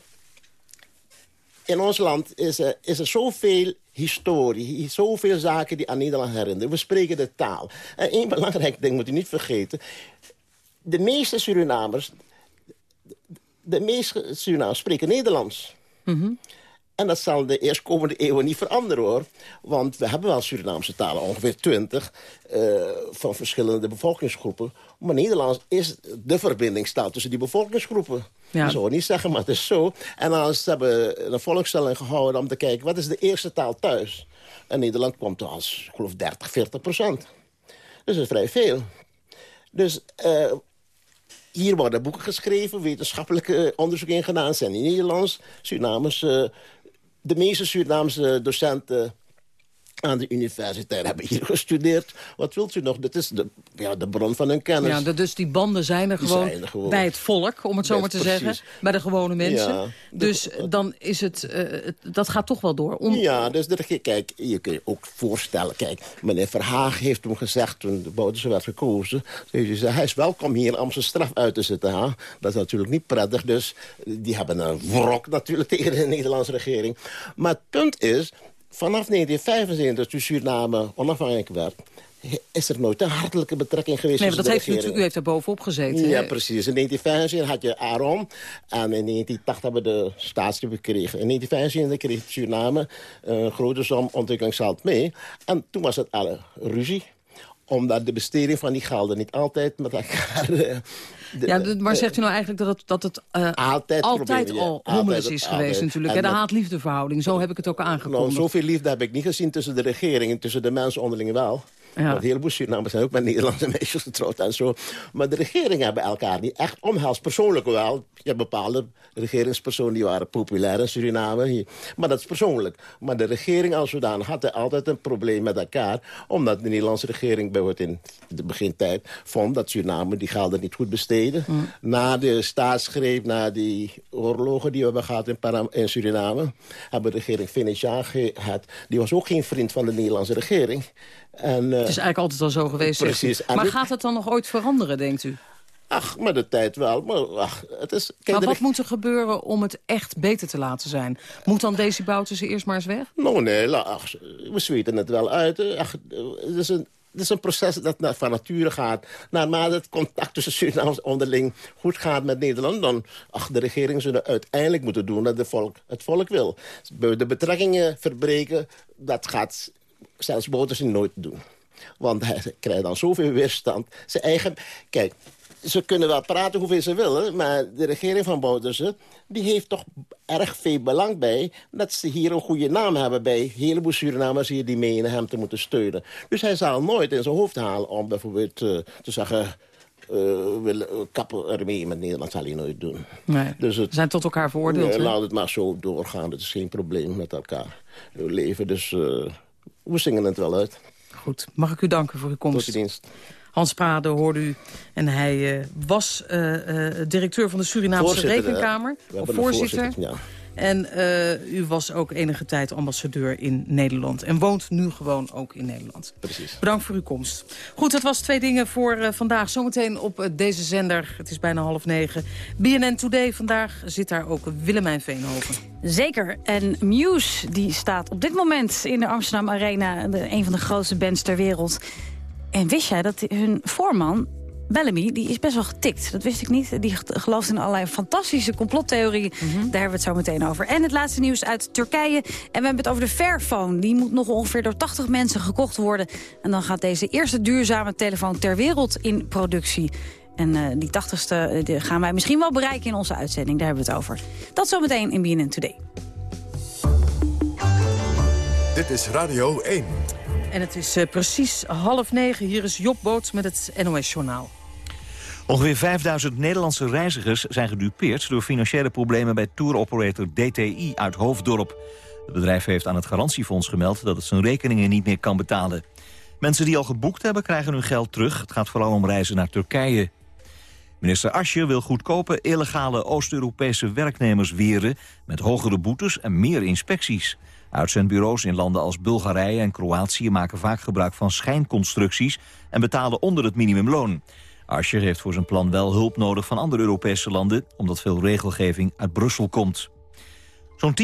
In ons land is er, is er zoveel historie, zoveel zaken die aan Nederland herinneren. We spreken de taal. En één belangrijk ding moet u niet vergeten. De meeste Surinamers, de meeste Surinamers spreken Nederlands. En dat zal de eerstkomende eeuwen niet veranderen, hoor. Want we hebben wel Surinaamse talen, ongeveer twintig... eh, van verschillende bevolkingsgroepen. Maar Nederlands is de verbindingstaal tussen die bevolkingsgroepen. Ja. Ik zou het niet zeggen, maar het is zo. En dan hebben een volkstelling gehouden om te kijken... wat is de eerste taal thuis? En Nederland komt als, ik geloof, 30, 40 procent. Dus dat is vrij veel. Dus... eh, hier worden boeken geschreven, wetenschappelijke onderzoeken in gedaan. zijn in Nederlands, Surinamers. eh, de meeste Surinaamse docenten aan de universiteit hebben hier gestudeerd. Wat wilt u nog? Dit is de, ja, de bron van hun kennis. Ja, dus die banden zijn er gewoon, zijn er gewoon. bij het volk, om het zo maar te precies. zeggen. Bij de gewone mensen. Ja. Dus dan is het, eh, het- dat gaat toch wel door. Om, Ja, dus dat, kijk, je kunt je ook voorstellen. Kijk, meneer Verhaag heeft toen gezegd, toen de Bouterse werd gekozen... hij is welkom hier om zijn straf uit te zitten. Hè? Dat is natuurlijk niet prettig, dus die hebben een wrok natuurlijk tegen de Nederlandse regering. Maar het punt is, vanaf 1975, toen Suriname onafhankelijk werd... is er nooit een hartelijke betrekking geweest nee, maar dat heeft u, u heeft er bovenop gezeten. Ja, precies. In 1975 had je Aaron. En in 1980 hebben we de staatsgreep gekregen. In 1975 kreeg Suriname een grote som ontwikkelingsgeld mee. En toen was het alle ruzie omdat de besteding van die gelden niet altijd met elkaar... eh, de- Ja, maar zegt u nou eigenlijk dat het, dat het eh, Altijd ja. al Altijd, hommeles is altijd. geweest natuurlijk. En? De haat-liefdeverhouding, zo heb ik het ook Nou, aangekondigd. zoveel liefde heb ik niet gezien tussen de regering en tussen de mensen onderling wel. Ja. Want een heleboel Surinamers zijn ook met Nederlandse meisjes getrouwd en zo. Maar de regeringen hebben elkaar niet echt omhelst. Persoonlijk wel. Je hebt bepaalde regeringspersonen die waren populair in Suriname. Maar dat is persoonlijk. Maar de regering als zodanig had altijd een probleem met elkaar. Omdat de Nederlandse regering bijvoorbeeld in de begintijd vond dat Suriname die gelden niet goed besteden. Na de staatsgreep, na die oorlogen die we hebben gehad in, Param in Suriname... hebben de regering Venetiaan gehad. Die was ook geen vriend van de Nederlandse regering. En, eh, Het is eigenlijk altijd al zo geweest. Precies. Maar dit- gaat het dan nog ooit veranderen, denkt u? Ach, met de tijd wel. Maar ach, het is... Kijk, Maar wat moet er gebeuren om het echt beter te laten zijn? Moet dan Desi Bouterse eerst maar eens weg? Nou, nee, ach, we zweten het wel uit. Ach, het, is een, het is een proces dat van nature gaat. Naarmate het contact tussen Surinamers onderling goed gaat met Nederland... dan, ach, de regering zullen uiteindelijk moeten doen dat de volk, het volk wil. De betrekkingen verbreken, dat gaat zelfs Bouterse nooit doen. Want hij krijgt dan zoveel weerstand. Zijn eigen... Kijk, ze kunnen wel praten hoeveel ze willen... maar de regering van Bouterse die heeft toch erg veel belang bij... dat ze hier een goede naam hebben bij een heleboel Surinamers hier... die menen hem te moeten steunen. Dus hij zal nooit in zijn hoofd halen om bijvoorbeeld uh, te zeggen... Uh, willen uh, kappen ermee met Nederland zal hij nooit doen. Nee, dus het, ze zijn tot elkaar veroordeeld. Laat het maar zo doorgaan. Het is geen probleem met elkaar leven. Dus we zingen het wel uit. Goed, mag ik u danken voor uw komst. Tot je dienst. Hans Prade hoorde u. En hij uh, was uh, uh, directeur van de Surinaamse voorzitter, Rekenkamer. Of voorzitter. voorzitter ja. En u was ook enige tijd ambassadeur in Nederland. En woont nu gewoon ook in Nederland. Precies. Bedankt voor uw komst. Goed, dat was twee dingen voor vandaag. Zometeen op deze zender. Het is bijna half negen. BNN Today. Vandaag zit daar ook Willemijn Veenhoven. Zeker. En Muse die staat op dit moment in de Amsterdam Arena. De, een van de grootste bands ter wereld. En wist jij dat hun voorman, Bellamy, die is best wel getikt. Dat wist ik niet. Die gelooft in allerlei fantastische complottheorieën. Daar hebben we het zo meteen over. En het laatste nieuws uit Turkije. En we hebben het over de Fairphone. Die moet nog ongeveer door 80 mensen gekocht worden. En dan gaat deze eerste duurzame telefoon ter wereld in productie. En uh, die 80ste uh, gaan wij misschien wel bereiken in onze uitzending. Daar hebben we het over. Dat zometeen in BNN Today. Dit is Radio 1. En het is uh, precies half negen. Hier is Job Boots met het NOS-journaal. Ongeveer 5000 Nederlandse reizigers zijn gedupeerd... door financiële problemen bij touroperator DTI uit Hoofddorp. Het bedrijf heeft aan het garantiefonds gemeld... dat het zijn rekeningen niet meer kan betalen. Mensen die al geboekt hebben, krijgen hun geld terug. Het gaat vooral om reizen naar Turkije. Minister Asje wil goedkope, illegale Oost-Europese werknemers weren... met hogere boetes en meer inspecties. Uitzendbureaus in landen als Bulgarije en Kroatië maken vaak gebruik van schijnconstructies en betalen onder het minimumloon. Ascher heeft voor zijn plan wel hulp nodig van andere Europese landen, omdat veel regelgeving uit Brussel komt. Zo'n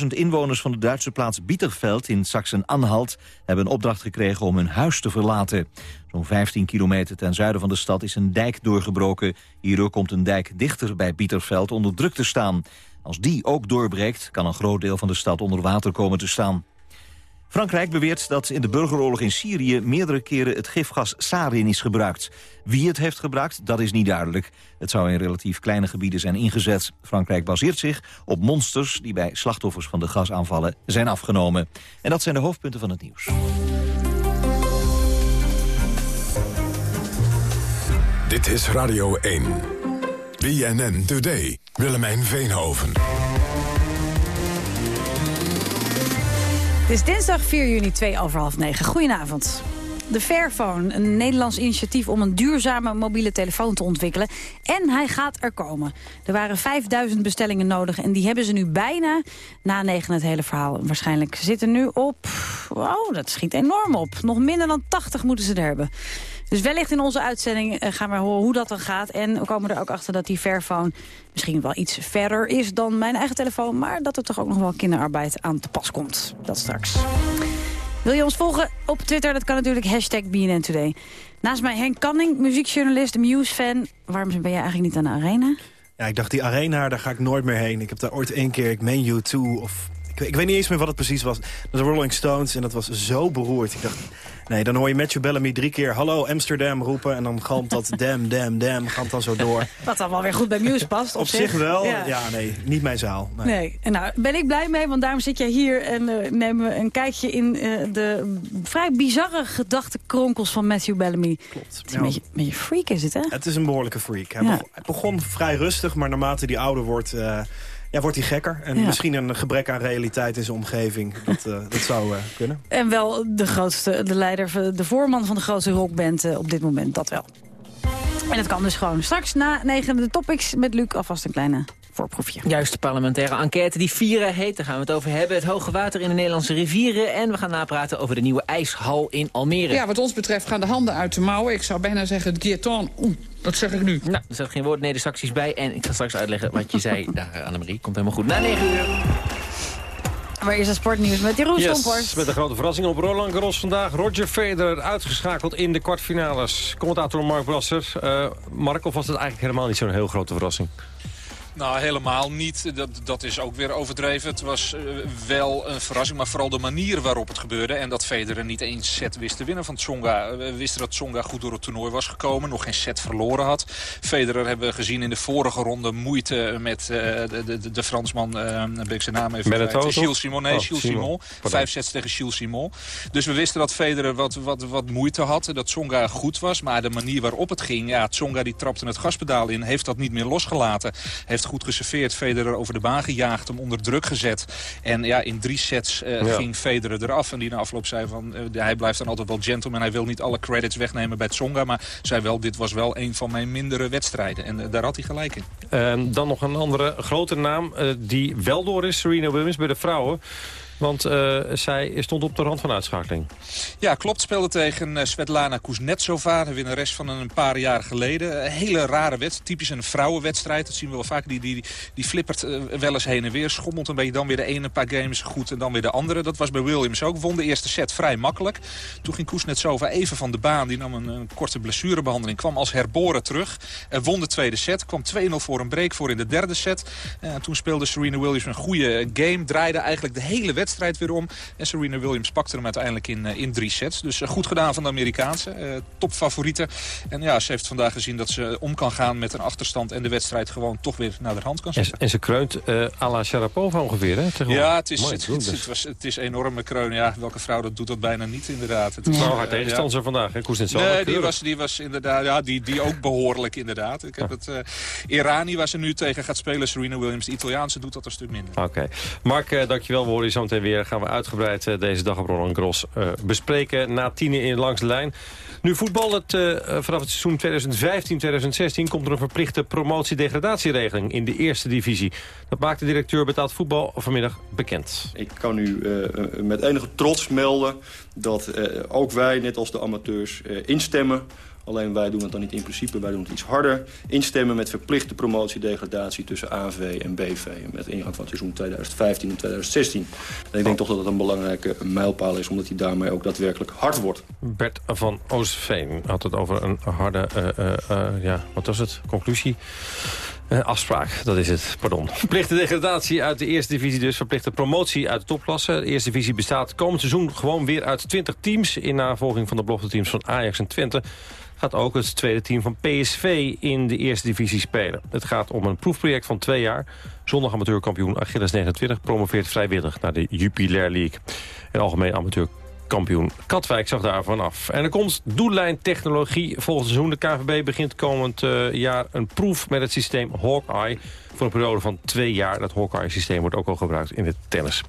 10.000 inwoners van de Duitse plaats Bieterveld in Sachsen-Anhalt hebben een opdracht gekregen om hun huis te verlaten. Zo'n 15 kilometer ten zuiden van de stad is een dijk doorgebroken. Hierdoor komt een dijk dichter bij Bieterveld onder druk te staan. Als die ook doorbreekt, kan een groot deel van de stad onder water komen te staan. Frankrijk beweert dat in de burgeroorlog in Syrië meerdere keren het gifgas sarin is gebruikt. Wie het heeft gebruikt, dat is niet duidelijk. Het zou in relatief kleine gebieden zijn ingezet. Frankrijk baseert zich op monsters die bij slachtoffers van de gasaanvallen zijn afgenomen. En dat zijn de hoofdpunten van het nieuws. Dit is Radio 1. BNN Today. Willemijn Veenhoven. Is dinsdag 4 juni, 2 over half 9. Goedenavond. De Fairphone, een Nederlands initiatief om een duurzame mobiele telefoon te ontwikkelen. En hij gaat er komen. Er waren 5000 bestellingen nodig en die hebben ze nu bijna. Na negen het hele verhaal. Waarschijnlijk zitten nu op... Oh, dat schiet enorm op. Nog minder dan 80 moeten ze er hebben. Dus wellicht in onze uitzending eh, gaan we horen hoe dat dan gaat. En we komen er ook achter dat die Fairphone misschien wel iets verder is dan mijn eigen telefoon. Maar dat er toch ook nog wel kinderarbeid aan te pas komt. Dat straks. Wil je ons volgen op Twitter? Dat kan natuurlijk hashtag BNN Today. Naast mij Henk Canning, muziekjournalist, Muse-fan. Waarom ben jij eigenlijk niet aan de arena? Ja, ik dacht die arena, daar ga ik nooit meer heen. Ik heb daar ooit één keer, ik meen U2 of... Ik, ik weet niet eens meer wat het precies was. Dat was Rolling Stones en dat was zo beroerd. Ik dacht, nee, dan hoor je Matthew Bellamy drie keer... Hallo Amsterdam roepen en dan galmt dat damn, damn, damn, gaat dan zo door. Wat dan wel weer goed bij Muse past. Op, op zich, wel, ja. ja. nee, niet mijn zaal. Nee. nee. En nou, ben ik blij mee, want daarom zit jij hier... en uh, nemen we een kijkje in uh, de vrij bizarre gedachtenkronkels van Matthew Bellamy. Klopt. Het is een, beetje, een beetje freak is het, hè? Het is een behoorlijke freak. Hij, ja. begon, hij begon vrij rustig, maar naarmate hij ouder wordt... Uh, ja, wordt hij gekker. En ja. misschien een gebrek aan realiteit in zijn omgeving. Dat, uh, dat zou uh, kunnen. En wel de grootste, de leider, de voorman van de grootste rockband uh, op dit moment. Dat wel. En dat kan dus gewoon. Straks na negen de topics met Luc alvast een kleine voorproefje. Juist, de parlementaire enquête die vieren heet. Daar gaan we het over hebben. Het hoge water in de Nederlandse rivieren. En we gaan napraten over de nieuwe ijshal in Almere. Ja, wat ons betreft gaan de handen uit de mouwen. Ik zou bijna zeggen, het gueton. Dat zeg ik nu. Nou, er staat geen woord, nee, de straks bij. En ik ga straks uitleggen wat je zei. Daar, Annemarie, komt helemaal goed. Na 9 uur. Maar eerst het sportnieuws met Jeroen yes, Stompers. met een grote verrassing op Roland Garros vandaag. Roger Federer uitgeschakeld in de kwartfinales. Commentator Mark Brasser. Uh, Mark, of was het eigenlijk helemaal niet zo'n heel grote verrassing? Nou, helemaal niet. Dat, dat is ook weer overdreven. Het was uh, wel een verrassing, maar vooral de manier waarop het gebeurde. En dat Federer niet één set wist te winnen van Tsonga. We wisten dat Tsonga goed door het toernooi was gekomen. Nog geen set verloren had. Federer hebben we gezien in de vorige ronde moeite met uh, de, de, de, Fransman. Uh, heb ik zijn naam even kwijt. Gilles Simon. Nee, oh, Gilles Simon. Simon. Vijf sets tegen Gilles Simon. Dus we wisten dat Federer wat, wat, wat moeite had. Dat Tsonga goed was. Maar de manier waarop het ging. Ja, Tsonga die trapte het gaspedaal in. Heeft dat niet meer losgelaten. Heeft goed geserveerd. Federer over de baan gejaagd. Hem onder druk gezet. En ja, in drie sets uh, ja. ging Federer eraf. En die na afloop zei van... Uh, hij blijft dan altijd wel gentleman. Hij wil niet alle credits wegnemen bij Tsonga. Maar zei wel, dit was wel een van mijn mindere wedstrijden. En uh, daar had hij gelijk in. Dan nog een andere grote naam die wel door is. Serena Williams bij de vrouwen. Want uh, zij stond op de rand van uitschakeling. Ja, klopt. Speelde tegen uh, Svetlana Kuznetsova, de winnares van een paar jaar geleden. Een hele rare wedstrijd. Typisch een vrouwenwedstrijd. Dat zien we wel vaak. Die, die, die flippert uh, wel eens heen en weer. Schommelt een beetje. Dan weer de ene paar games goed en dan weer de andere. Dat was bij Williams ook. Won de eerste set vrij makkelijk. Toen ging Kuznetsova even van de baan. Die nam een, een korte blessurebehandeling. Kwam als herboren terug. won de tweede set. Kwam 2-0 voor een break voor in de derde set. toen speelde Serena Williams een goede game. Draaide eigenlijk de hele wedstrijd wedstrijd weer om. En Serena Williams pakte hem uiteindelijk in, eh, in drie sets. Dus eh, goed gedaan van de Amerikaanse. Uh, topfavorieten. En ja, ze heeft vandaag gezien dat ze om kan gaan met een achterstand... en de wedstrijd gewoon toch weer naar de hand kan zetten. En, en ze kreunt uh, à la Sharapova ongeveer, hè? Ja, het is, het, het, het, was, het is enorme kreun. Ja, welke vrouw dat doet dat bijna niet, inderdaad. Het is nou, haar tegenstander ja. vandaag, hè? Kuznetsova. Nee, die was, die was inderdaad... Ja, die, die ook behoorlijk, inderdaad. Ik heb het... Uh, Irani, waar ze nu tegen gaat spelen, Serena Williams. De Italiaanse doet dat een stuk minder. Oké. Okay. Mark, uh, dankjewel. We horen je zo meteen weer. Gaan we uitgebreid uh, deze dag op Roland Gros uh, bespreken. Na tien in langs de lijn. Nu voetbal, het, uh, vanaf het seizoen 2015-2016 komt er een verplichte promotie-degradatieregeling in de eerste divisie. Dat maakt de directeur betaald voetbal vanmiddag bekend. Ik kan u met enige trots melden dat ook wij, net als de amateurs, instemmen Alleen wij doen het dan niet in principe, wij doen het iets harder. Instemmen met verplichte promotiedegradatie tussen AV en BV. Met ingang van het seizoen 2015 en 2016. En ik denk toch dat het een belangrijke mijlpaal is... omdat hij daarmee ook daadwerkelijk hard wordt. Bert van Oostveen had het over een harde, uh, ja, wat was het, conclusie... Uh, afspraak, dat is het, pardon. Verplichte degradatie uit de eerste divisie dus. Verplichte promotie uit de topklasse. De eerste divisie bestaat komend seizoen gewoon weer uit 20 teams... in navolging van de belofte teams van Ajax en Twente gaat ook het tweede team van PSV in de eerste divisie spelen. Het gaat om een proefproject van twee jaar. Zondag amateurkampioen Achilles 29 promoveert vrijwillig naar de Jupiler League. En algemeen amateurkampioen Katwijk zag daarvan af. En er komt doellijntechnologie volgend seizoen. De KVB begint komend uh, jaar een proef met het systeem Hawkeye... voor een periode van twee jaar. Dat Hawkeye-systeem wordt ook al gebruikt in het tennis.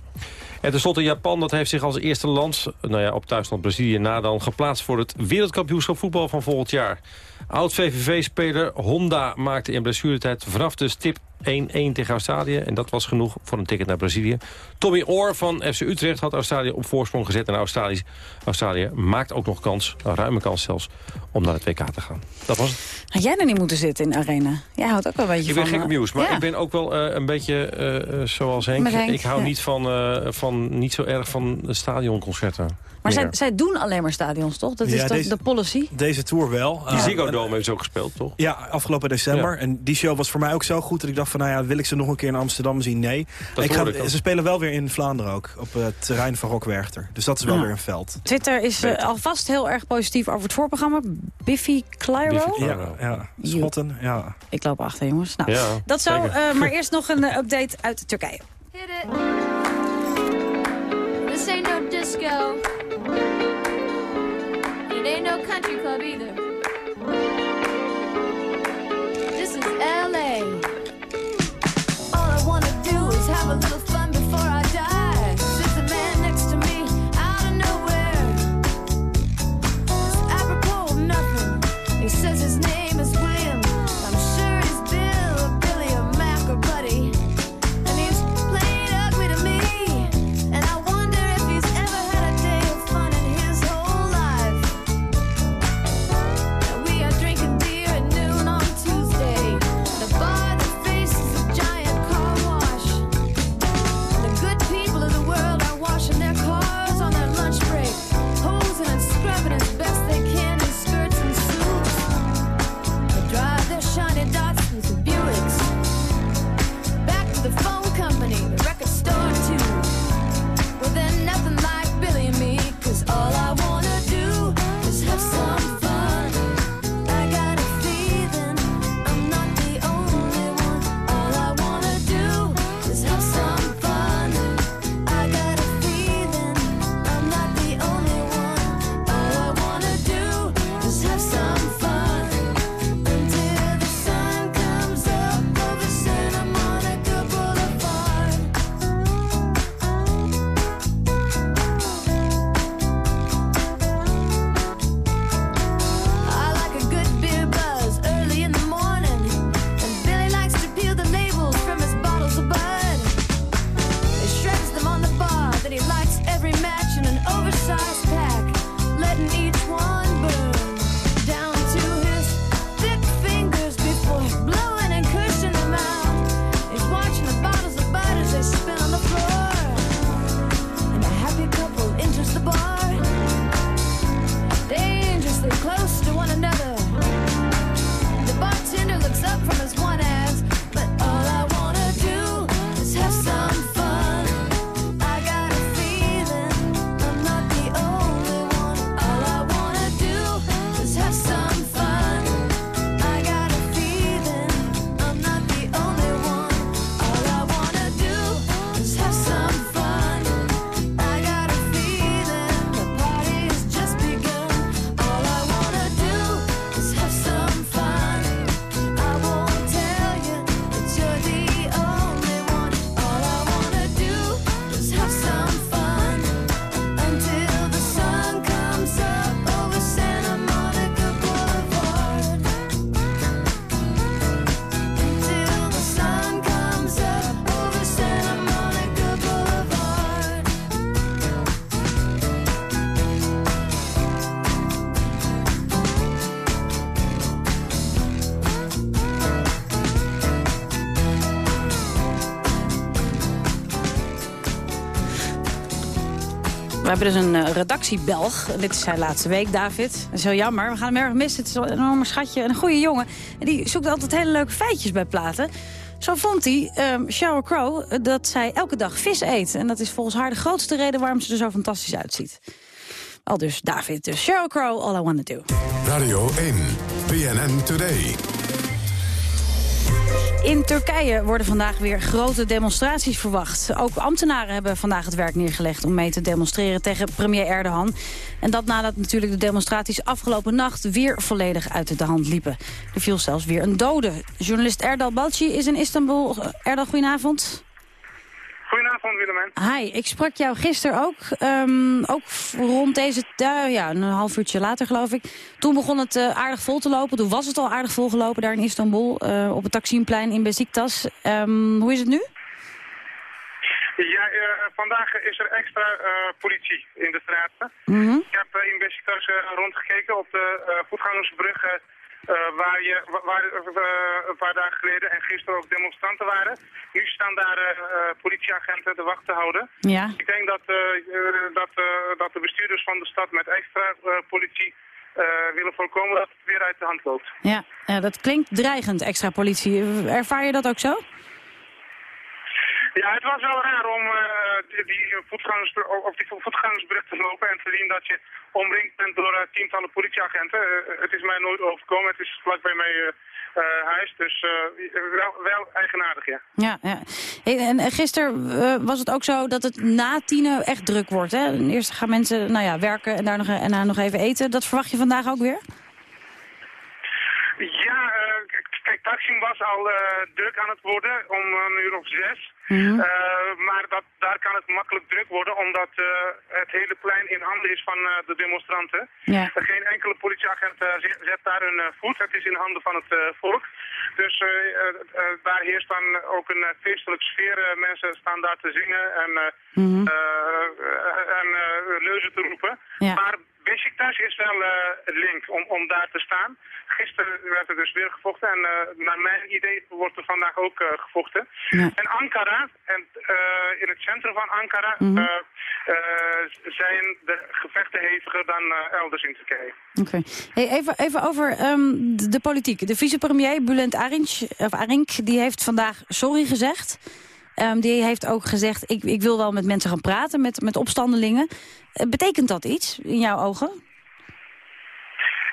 En tenslotte Japan, dat heeft zich als eerste land... Nou ja, op thuisland Brazilië na dan geplaatst voor het wereldkampioenschap voetbal van volgend jaar. Oud-VVV-speler Honda maakte in blessuretijd vanaf de stip 1-1 tegen Australië. En dat was genoeg voor een ticket naar Brazilië. Tommy Oor van FC Utrecht had Australië op voorsprong gezet. En Australië, Australië maakt ook nog kans, een ruime kans zelfs, om naar het WK te gaan. Dat was het. Had jij er niet moeten zitten in de arena? Jij houdt ook wel een beetje van... Ik ben gek op nieuws, maar ja. ik ben ook wel uh, een beetje uh, zoals Henk. Henk. Ik hou ja. niet, van, uh, van, niet zo erg van stadionconcerten. Maar zij, zij, doen alleen maar stadions, toch? Dat is deze, de policy? Deze tour wel. Die Ziggo Dome heeft ze ook gespeeld, toch? Ja, afgelopen december. Ja. En die show was voor mij ook zo goed dat ik dacht van... nou ja, wil ik ze nog een keer in Amsterdam zien? Nee. Ik ga, ze spelen wel weer in Vlaanderen ook. Op het terrein van Rock Werchter. Dus dat is wel ja. weer een veld. Twitter is uh, alvast heel erg positief over het voorprogramma. Biffy Clyro? Ja, ja. Schotten, ja. Ik loop achter, jongens. Nou, dat zo. Uh, maar eerst nog een update uit Turkije. Hit it. This ain't no disco. It ain't no country club either. Hebben dus een eh, redactiebelg. Dit is zijn laatste week, David. Dat is heel jammer. We gaan hem erg missen. Het is een enorme schatje. Een goede jongen. En die zoekt altijd hele leuke feitjes bij platen. Zo vond hij, um, Sheryl Crow, dat zij elke dag vis eet. En dat is volgens haar de grootste reden waarom ze er zo fantastisch uitziet. Al dus David, dus Sheryl Crow, All I Wanna Do. Radio 1, BNN Today. In Turkije worden vandaag weer grote demonstraties verwacht. Ook ambtenaren hebben vandaag het werk neergelegd om mee te demonstreren tegen premier Erdogan. En dat nadat natuurlijk de demonstraties afgelopen nacht weer volledig uit de hand liepen. Er viel zelfs weer een dode. Journalist Erdal Balci is in Istanbul. Erdal, goedenavond. Goedenavond, Willemijn. Hi, ik sprak jou gisteren ook. ehm, ook rond deze, uh, ja, een half uurtje later geloof ik. Toen begon het eh, aardig vol te lopen. Toen was het al aardig volgelopen daar in Istanbul. eh, op het Taksimplein in Besiktas. Ehm, hoe is het nu? Ja, eh, vandaag is er extra politie in de straten. Mhm. Ik heb in Besiktas rondgekeken op de voetgangersbrug... eh, waar, je, wa- waar eh, een paar dagen geleden en gisteren ook demonstranten waren. Nu staan daar politieagenten de wacht te houden. Ja. Ik denk dat, dat, dat de bestuurders van de stad met extra politie willen voorkomen dat het weer uit de hand loopt. Ja, ja, dat klinkt dreigend, extra politie. Ervaar je dat ook zo? Ja, het was wel raar om die, voetgangersbrug, op die voetgangersbrug te lopen en te zien dat je omringd door eh, tientallen politieagenten. Eh, het is mij nooit overkomen, het is vlakbij mijn eh, eh, huis, dus eh, wel, wel eigenaardig, ja. Ja, ja. Hey, en en gisteren eh, was het ook zo dat het na tienen echt druk wordt. Hè? Eerst gaan mensen nou ja, werken en daarna en daarna nog even eten. Dat verwacht je vandaag ook weer? Ja, eh, kijk, Taksim was al eh, druk aan het worden om een uur of zes. Mhm. Eh, maar dat, daar kan het makkelijk druk worden, omdat eh, het hele plein in handen is van eh, de demonstranten. Ja. Er Geen enkele politieagent zet, daar een voet. Het is in handen van het volk. Dus eh, eh, daar heerst dan ook een feestelijke sfeer. Mensen staan daar te zingen en, Mhm. en leuzen te roepen. Ja. Maar Besiktas is wel eh, link om, om daar te staan. Gisteren werd er dus weer gevochten en eh, naar mijn idee wordt er vandaag ook eh, gevochten. En Ankara, en, in het centrum van Ankara, Mhm. zijn de gevechten heviger dan elders in Turkije. Oké. Hey, even, even over ehm, de, de politiek. De vicepremier Bülent Arınç, of Arink, die heeft vandaag sorry gezegd. Ehm, die heeft ook gezegd, ik, ik wil wel met mensen gaan praten, met, met opstandelingen. Betekent dat iets in jouw ogen?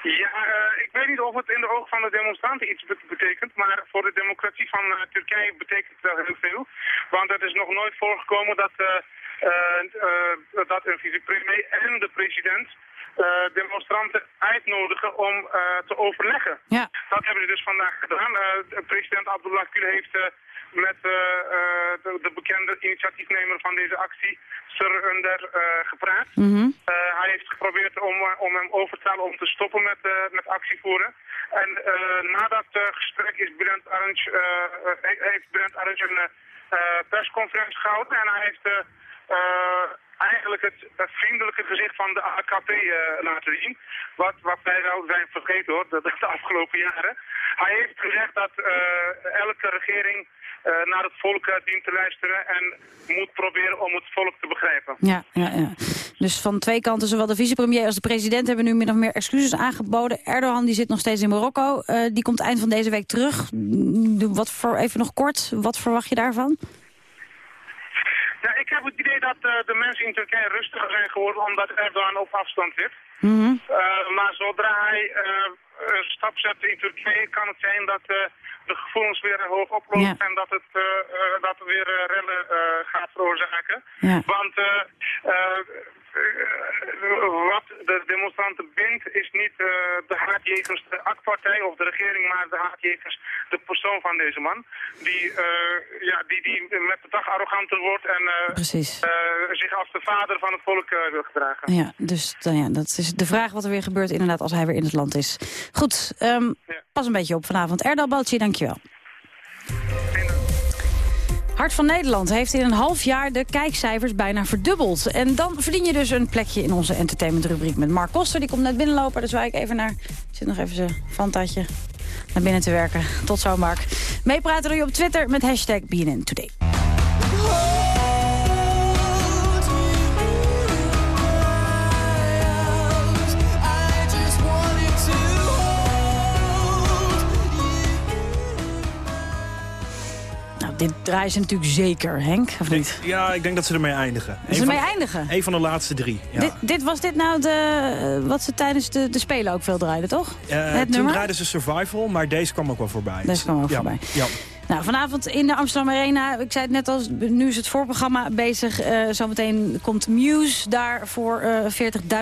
Ja, eh, ik weet niet of het in de ogen van de demonstranten iets bet- betekent, maar voor de democratie van eh, Turkije betekent het wel heel veel. Want het is nog nooit voorgekomen dat, eh, dat een vicepremier en de president demonstranten uitnodigen om te overleggen. Ja. Dat hebben ze dus vandaag gedaan. De president Abdullah Gül heeft met eh, eh, de, de bekende initiatiefnemer van deze actie, Sir Under, eh, gepraat. Mhm. Hij heeft geprobeerd om, om hem over te halen om te stoppen met, met actievoeren. En na dat gesprek is eh, eh, heeft Bülent Arınç een persconferentie gehouden. En hij heeft eigenlijk het, het vriendelijke gezicht van de AKP laten zien. Wat, wat wij wel zijn vergeten hoor, de, de afgelopen jaren. Hij heeft gezegd dat elke regering naar het volk eh, dient te luisteren en moet proberen om het volk te begrijpen. Ja, ja, ja. Dus van twee kanten, zowel de vicepremier als de president... hebben nu min of meer excuses aangeboden. Erdogan die zit nog steeds in Marokko. Eh, die komt eind van deze week terug. Mm, Wat voor, even nog kort, wat verwacht je daarvan? Ja, ik heb het idee dat eh, de mensen in Turkije rustiger zijn geworden omdat Erdogan op afstand zit. Mhm. Eh, maar zodra hij eh, een stap zet in Turkije kan het zijn dat eh, de gevoelens weer hoog oplopen en dat het, eh, dat weer eh, rellen gaat veroorzaken. Ja. Want eh, eh, eh, wat de demonstranten bindt is niet eh, de haat jegens de AK-partij of de regering, maar de haat jegens de persoon van deze man. Die, eh, ja, die, die met de dag arroganter wordt en eh, zich als de vader van het volk wil gedragen. Ja, dus dan, ja, dat is de vraag wat er weer gebeurt inderdaad als hij weer in het land is. Goed, ehm, pas een beetje op vanavond. Erdal Balci, dankjewel. Hart van Nederland heeft in een half jaar de kijkcijfers bijna verdubbeld. En dan verdien je dus een plekje in onze entertainmentrubriek met Mark Koster. Die komt net binnenlopen, dus waar ik even naar... Zit nog even zijn fantaatje naar binnen te werken. Tot zo, Mark. Meepraten doe je op Twitter met hashtag BNN Today. Dit draaien ze natuurlijk zeker, Henk, of niet? Ja, ik denk dat ze ermee eindigen. Dat ze ermee eindigen? Een van de laatste drie. Ja. Dit, dit was dit nou de, eh, wat ze tijdens de, de Spelen ook veel draaiden, toch? Eh, het toen draaiden ze Survival, maar deze kwam ook wel voorbij. Deze kwam ook ja. voorbij. Ja. Nou, vanavond in de Amsterdam Arena, ik zei het net al, nu is het voorprogramma bezig. Eh, zometeen komt Muse daar voor eh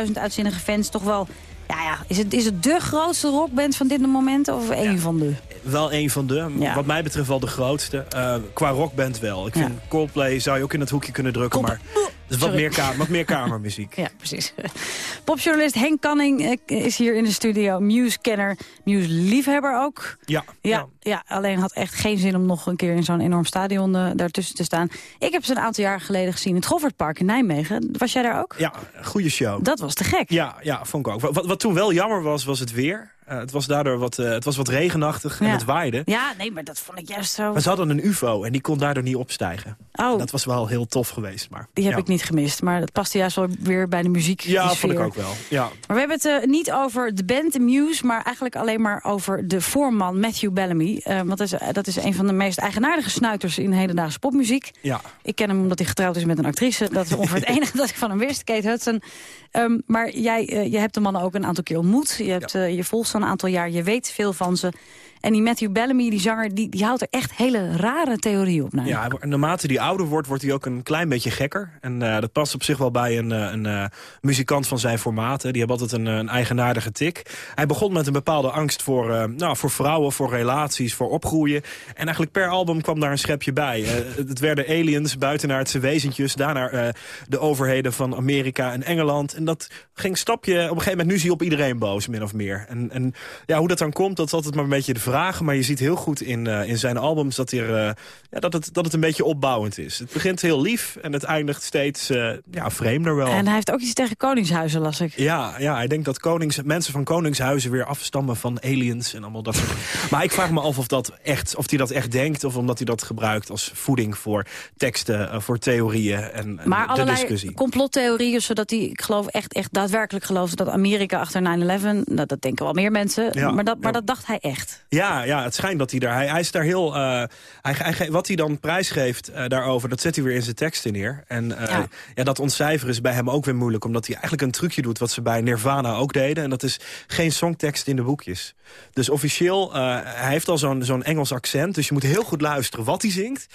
40.000 uitzinnige fans. Toch wel, ja, ja, is het, is het de grootste rockband van dit moment of één van de? Wel een van de, Ja. wat mij betreft wel de grootste. Eh, qua rockband wel. Ik vind Coldplay zou je ook in het hoekje kunnen drukken, maar is wat meer, wat meer kamermuziek. Ja, precies. Popjournalist Henk Canning eh, is hier in de studio. Muse-kenner, Muse-liefhebber ook. Ja, Ja, ja, alleen had echt geen zin om nog een keer in zo'n enorm stadion eh, daartussen te staan. Ik heb ze een aantal jaar geleden gezien in het Goffertpark in Nijmegen. Was jij daar ook? Ja, goede show. Dat was te gek. Ja, ja, vond ik ook. Wat, wat toen wel jammer was, was het weer. Eh, het was daardoor wat, eh, het was wat regenachtig en het waaide. Ja, nee, maar dat vond ik juist zo... Maar ze hadden een ufo en die kon daardoor niet opstijgen. Oh. Dat was wel heel tof geweest. Maar, Die heb ja. ik niet gemist, maar dat paste juist wel weer bij de muziek. Ja, vond ik ook wel. Ja. Maar we hebben het eh, niet over de band, de Muse... maar eigenlijk alleen maar over de voorman Matthew Bellamy. Want dat is, dat is een van de meest eigenaardige snuiters in hedendaagse popmuziek. Ja. Ik ken hem omdat hij getrouwd is met een actrice. Dat is ongeveer het enige dat ik van hem wist, Kate Hudson. Ehm, maar jij eh, je hebt de mannen ook een aantal keer ontmoet. Je, hebt, eh, je volgt ze een aantal jaar, je weet veel van ze. En die Matthew Bellamy, die zanger, die, die houdt er echt hele rare theorieën op. naar. Ja, naarmate hij ouder wordt, wordt hij ook een klein beetje gekker. En eh, dat past op zich wel bij een, eh, een eh, muzikant van zijn formaten. Die hebben altijd een, een eigenaardige tik. Hij begon met een bepaalde angst voor, nou, voor vrouwen, voor relaties, voor opgroeien. En eigenlijk per album kwam daar een schepje bij. Het werden aliens, buitenaardse wezentjes. Daarna de overheden van Amerika en Engeland. En dat ging stapje... Op een gegeven moment, nu is hij op iedereen boos, min of meer. En, en ja, hoe dat dan komt, dat is altijd maar een beetje de vraag. Maar je ziet heel goed in, eh, in zijn albums dat, hij er, eh, ja, dat, het, dat het een beetje opbouwend is. Het begint heel lief en het eindigt steeds eh, ja, vreemder wel. En hij heeft ook iets tegen koningshuizen, las ik. Ja, ja, hij denkt dat konings, mensen van koningshuizen weer afstammen van aliens en allemaal dat soort Maar ik vraag me af of, dat echt, of hij dat echt denkt... of omdat hij dat gebruikt als voeding voor teksten, voor theorieën en, Maar de allerlei discussie. complottheorieën, zodat hij, ik geloof echt, echt daadwerkelijk geloofde dat Amerika achter 9-11, nou, dat denken wel meer mensen, Ja, maar, dat, maar ja. dat dacht hij echt. Ja, ja, het schijnt dat hij daar... Hij, hij is daar heel... eh, hij, wat hij dan prijsgeeft eh, daarover, dat zet hij weer in zijn teksten neer. En eh, Ja. ja. dat ontcijferen is bij hem ook weer moeilijk... omdat hij eigenlijk een trucje doet wat ze bij Nirvana ook deden. En dat is geen songtekst in de boekjes. Dus officieel, hij heeft al zo'n zo'n Engels accent... dus je moet heel goed luisteren wat hij zingt.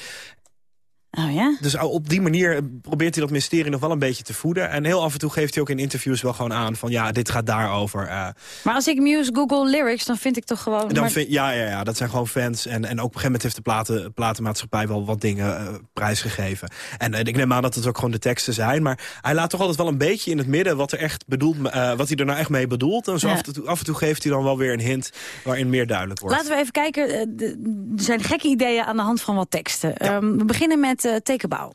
Oh ja? Dus op die manier probeert hij dat mysterie nog wel een beetje te voeden. En heel af en toe geeft hij ook in interviews wel gewoon aan... van ja, dit gaat daarover. eh Maar als ik Muse Google lyrics, dan vind ik toch gewoon... dan maar- vind, ja, ja, ja, dat zijn gewoon fans. En, en ook op een gegeven moment heeft de platen, platenmaatschappij wel wat dingen eh, prijsgegeven. En eh, ik neem aan dat het ook gewoon de teksten zijn. Maar hij laat toch altijd wel een beetje in het midden wat, er echt bedoelt, eh, wat hij er nou echt mee bedoelt. En zo Ja. af, en toe, af en toe geeft hij dan wel weer een hint waarin meer duidelijk wordt. Laten we even kijken. eh, Er zijn gekke ideeën aan de hand van wat teksten. Ehm, we beginnen met uh, Tekenbouw.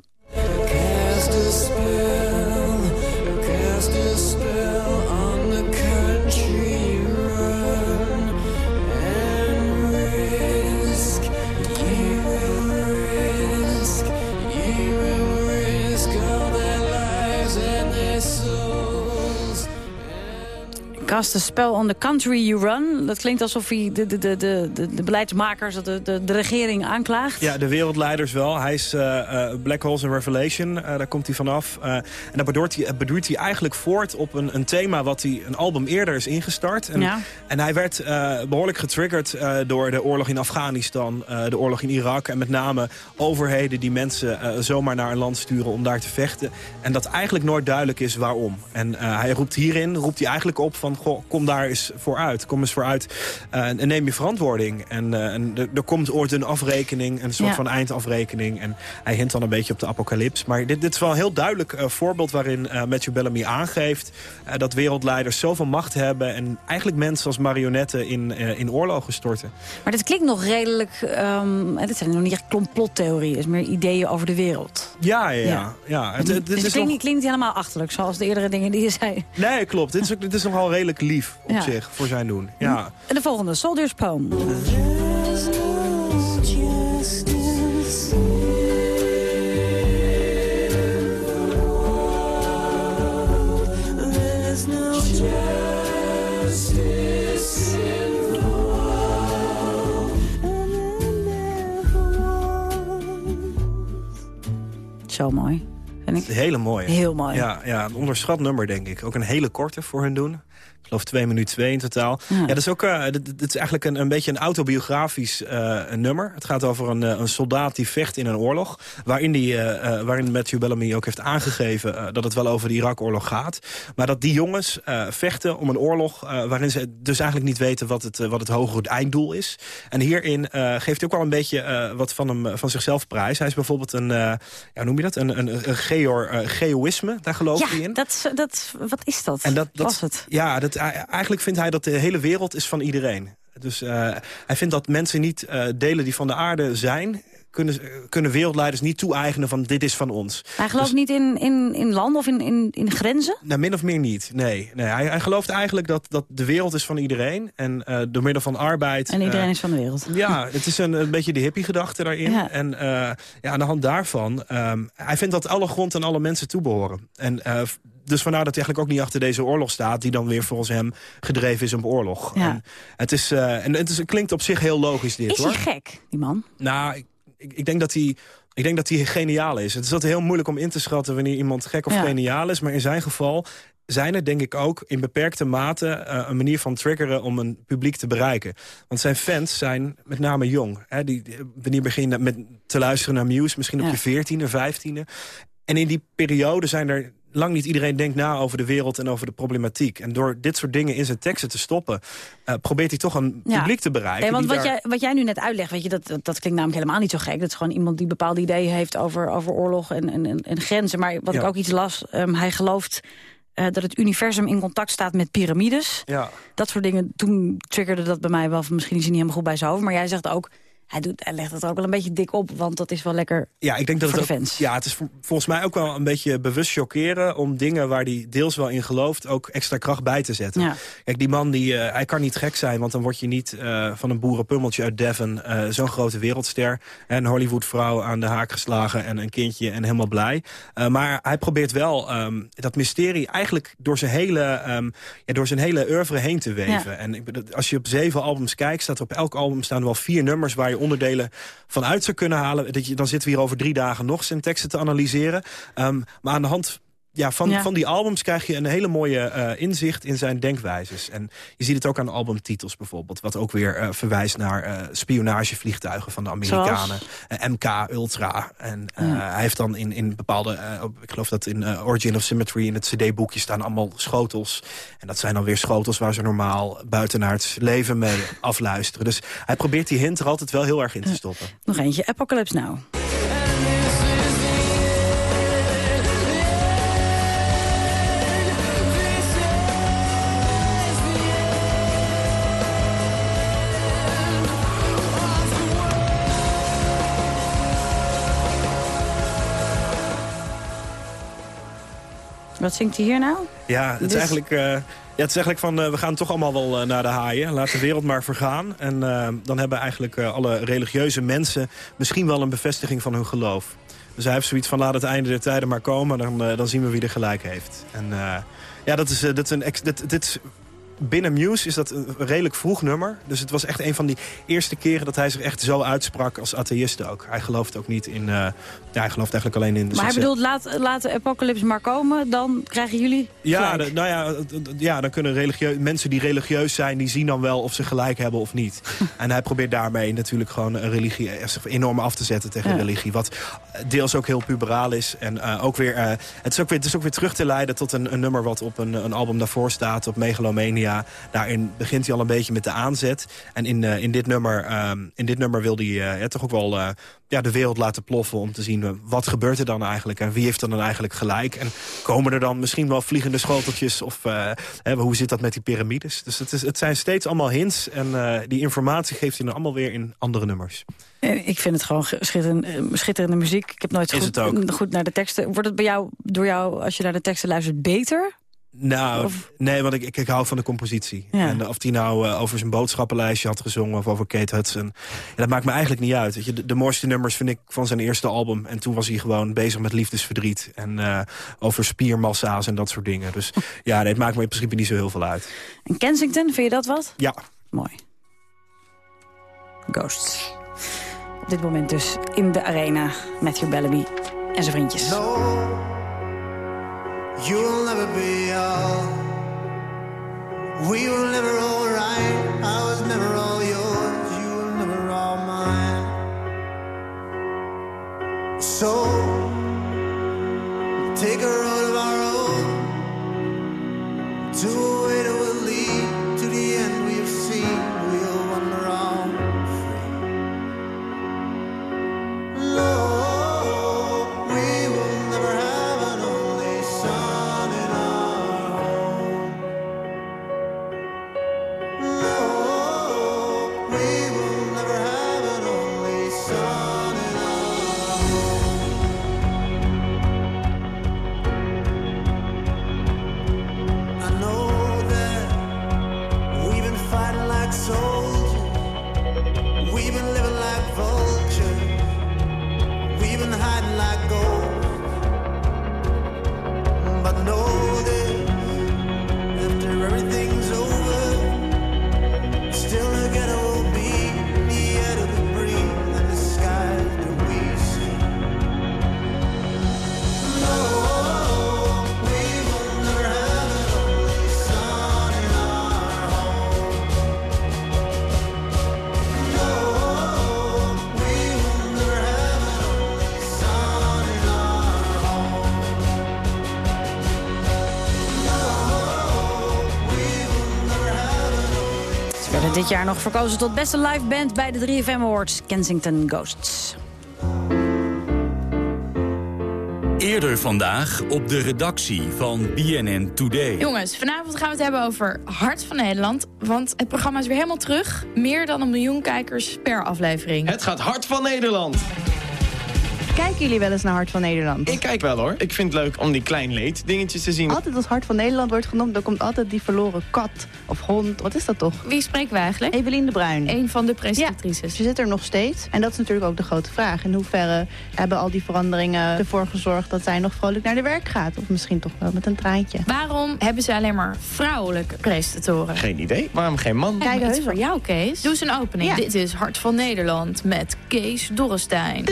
Cast a spell on the country you run. Dat klinkt alsof hij de, de, de, de, de, beleidsmakers, de, de, de regering aanklaagt. Ja, de wereldleiders wel. Hij is eh, eh, Black Holes and Revelation, eh, daar komt hij vanaf. En daar bedoelt hij, bedoelt hij eigenlijk voort op een, een thema wat hij een album eerder is ingestart. En, Ja. en hij werd eh, behoorlijk getriggerd door de oorlog in Afghanistan, de oorlog in Irak... en met name overheden die mensen zomaar naar een land sturen om daar te vechten. En dat eigenlijk nooit duidelijk is waarom. En hij roept hierin, roept hij eigenlijk op van... Goh, kom daar eens vooruit, kom eens vooruit eh, en neem je verantwoording. En, eh, en er, komt ooit een afrekening, een soort Ja. van eindafrekening. En hij hint dan een beetje op de apocalyps. Maar dit, dit is wel een heel duidelijk eh, voorbeeld waarin Matthew Bellamy aangeeft... dat wereldleiders zoveel macht hebben... en eigenlijk mensen als marionetten in, in oorlogen storten. Maar dit klinkt nog redelijk... ehm, dit zijn nog niet echt complottheorieën. Het is meer ideeën over de wereld. Ja, ja, ja. Ja. Het, het- dus het is klinkt, nog- klinkt helemaal achterlijk, zoals de eerdere dingen die je zei. Nee, klopt. Dit is, dit is nogal redelijk lief op Ja. zich, voor zijn doen. Ja. En de volgende, Soldier's Poem. Zo mooi. Vind ik. Hele mooi. Heel mooi. Ja, ja, een onderschat nummer, denk ik. Ook een hele korte voor hun doen. Ik geloof 2 minuten 2 in totaal. Ja, dat is ook eh, dit is eigenlijk een, een beetje een autobiografisch eh, een nummer. Het gaat over een, eh, een soldaat die vecht in een oorlog. Waarin, die, waarin Matthew Bellamy ook heeft aangegeven dat het wel over de Irak-oorlog gaat. Maar dat die jongens vechten om een oorlog waarin ze dus eigenlijk niet weten wat het, wat het hogere einddoel is. En hierin geeft hij ook wel een beetje wat van, hem, van zichzelf prijs. Hij is bijvoorbeeld een, ja, hoe noem je dat? Een, een, een geor, geoïsme, daar geloof hij in. Ja, dat, dat, wat is dat? En dat, dat Was het? Ja, dat, eigenlijk vindt hij dat de hele wereld is van iedereen. Dus uh, hij vindt dat mensen niet uh, delen die van de aarde zijn... Kunnen, kunnen wereldleiders niet toe-eigenen van dit is van ons. Hij gelooft Dus- niet in, in, in landen of in, in, in grenzen? Nou, min of meer niet, nee. nee hij, hij gelooft eigenlijk dat, dat de wereld is van iedereen. En uh, door middel van arbeid... En iedereen is van de wereld. Ja, het is een, een beetje de hippie-gedachte daarin. Ja. En ja, aan de hand daarvan... Um, hij vindt dat alle grond aan alle mensen toebehoren. En dus vandaar dat hij eigenlijk ook niet achter deze oorlog staat... die dan weer volgens hem gedreven is op oorlog. Ja. En het, is, uh, en het, is, het klinkt op zich heel logisch dit, is hoor. Is hij gek, die man? Nou, ik, ik, ik denk dat hij... Ik denk dat hij geniaal is. Het is altijd heel moeilijk om in te schatten wanneer iemand gek of Ja. geniaal is. Maar in zijn geval zijn er denk ik ook in beperkte mate uh, een manier van triggeren om een publiek te bereiken. Want zijn fans zijn met name jong. Hè? Die, die, wanneer begin je met te luisteren naar Muse, misschien op je veertiende, vijftiende. En in die periode zijn er lang niet iedereen denkt na over de wereld en over de problematiek. En door dit soort dingen in zijn teksten te stoppen... Uh, probeert hij toch een Ja. publiek te bereiken. Nee, want wat, daar- jij, wat jij nu net uitlegt, weet je, dat, dat, dat klinkt namelijk helemaal niet zo gek. Dat is gewoon iemand die bepaalde ideeën heeft over, over oorlog en, en, en, en grenzen. Maar wat ik ook iets las, um, hij gelooft uh, dat het universum in contact staat met piramides. Ja. Dat soort dingen, toen triggerde dat bij mij wel. van Misschien is hij niet helemaal goed bij zijn hoofd. Maar jij zegt ook, hij, doet, hij legt het ook wel een beetje dik op. Want dat is wel lekker Ja, ik denk dat het de ook- fans. ja, het is vol- volgens mij ook wel een beetje bewust chockeren om dingen waar hij deels wel in gelooft ook extra kracht bij te zetten. Ja. Kijk, die man die, uh, hij kan niet gek zijn, want dan word je niet uh, van een boerenpummeltje uit Devon uh, zo'n grote wereldster. Een Hollywoodvrouw aan de haak geslagen en een kindje en helemaal blij. Maar hij probeert wel um, dat mysterie eigenlijk door zijn hele, um, ja, door zijn hele oeuvre heen te weven. Ja. En als je op zeven albums kijkt, staat er op elk album staan er wel vier nummers waar je onderdelen van uit zou kunnen halen. Dat je, dan zitten we hier over drie dagen nog zijn teksten te analyseren. Um, maar aan de hand ja, van, Ja. van die albums krijg je een hele mooie uh, inzicht in zijn denkwijzes. En je ziet het ook aan albumtitels bijvoorbeeld. Wat ook weer uh, verwijst naar uh, spionagevliegtuigen van de Amerikanen. Uh, MK Ultra. En uh, Ja. hij heeft dan in, in bepaalde... uh, ik geloof dat in uh, Origin of Symmetry in het cd-boekje staan allemaal schotels. En dat zijn dan weer schotels waar ze normaal buitenaards leven mee afluisteren. Dus hij probeert die hint er altijd wel heel erg in te stoppen. Nog eentje, Apocalypse Now. Wat zingt hij hier nou? Ja, het is Dus- eigenlijk, uh, ja, het is eigenlijk van, uh, we gaan toch allemaal wel uh, naar de haaien. Laat de wereld maar vergaan. En dan hebben eigenlijk alle religieuze mensen misschien wel een bevestiging van hun geloof. Dus hij heeft zoiets van, laat het einde der tijden maar komen. Dan, dan zien we wie er gelijk heeft. En ja, dat is, dat is een... Ex dit, dit is, binnen Muse is dat een redelijk vroeg nummer. Dus het was echt een van die eerste keren dat hij zich echt zo uitsprak als atheïst ook. Hij gelooft ook niet in... Uh, ja, hij gelooft eigenlijk alleen in de Maar hij bedoelt, laat, laat de apocalypse maar komen, dan krijgen jullie Ja, de- nou ja, ja, dan kunnen religieu mensen die religieus zijn... die zien dan wel of ze gelijk hebben of niet. en hij probeert daarmee natuurlijk gewoon een religie eh, enorm af te zetten tegen Ja. religie. Wat deels ook heel puberaal is. En eh, ook weer, het, is ook weer, het is ook weer terug te leiden tot een, een nummer wat op een, een album daarvoor staat. Op Megalomania. Daarin begint hij al een beetje met de aanzet. En in, eh, in, dit, nummer, ehm, in dit nummer wil hij eh, ja, toch ook wel... eh, ja, de wereld laten ploffen om te zien wat gebeurt er dan eigenlijk en wie heeft er dan eigenlijk gelijk. En komen er dan misschien wel vliegende schoteltjes of hè, hoe zit dat met die piramides? Dus het, is, het zijn steeds allemaal hints en die informatie geeft hij dan allemaal weer in andere nummers. Ik vind het gewoon ge- schitterend, eh, schitterende muziek. Ik heb nooit goed, goed naar de teksten. Wordt het bij jou, door jou, als je naar de teksten luistert, beter? Nou, nee, want ik, ik, ik hou van de compositie. Ja. En of die nou eh, over zijn boodschappenlijstje had gezongen... of over Kate Hudson. En dat maakt me eigenlijk niet uit. Weet je, de, de mooiste nummers vind ik van zijn eerste album. En toen was hij gewoon bezig met liefdesverdriet. En eh, over spiermassa's en dat soort dingen. Dus ja, nee, het maakt me in principe niet zo heel veel uit. En Kensington, vind je dat wat? Ja. Mooi. Ghosts. Op dit moment dus in de arena. Matthew Bellamy en zijn vriendjes. You'll never be all. We were never all right. I was never all yours. You were never all mine. So take a road of our own to a dit jaar nog verkozen tot beste live band bij de 3FM Awards Kensington Ghosts. Eerder vandaag op de redactie van BNN Today. Jongens, vanavond gaan we het hebben over Hart van Nederland. Want het programma is weer helemaal terug. Meer dan een miljoen kijkers per aflevering. Het gaat hard van Nederland. Kijken jullie wel eens naar Hart van Nederland? Ik kijk wel hoor. Ik vind het leuk om die klein leed dingetjes te zien. Altijd als Hart van Nederland wordt genoemd, dan komt altijd die verloren kat of hond. Wat is dat toch? Wie spreken we eigenlijk? Evelien de Bruin. Een van de presentatrices. Ze zit er nog steeds. En dat is natuurlijk ook de grote vraag. In hoeverre hebben al die veranderingen ervoor gezorgd dat zij nog vrolijk naar de werk gaat? Of misschien toch wel met een traantje. Waarom hebben ze alleen maar vrouwelijke presentatoren? Geen idee. Waarom geen man? Kijk, het is voor jou, Kees. Doe eens een opening. Ja. Dit is Hart van Nederland met Kees Dorrestein.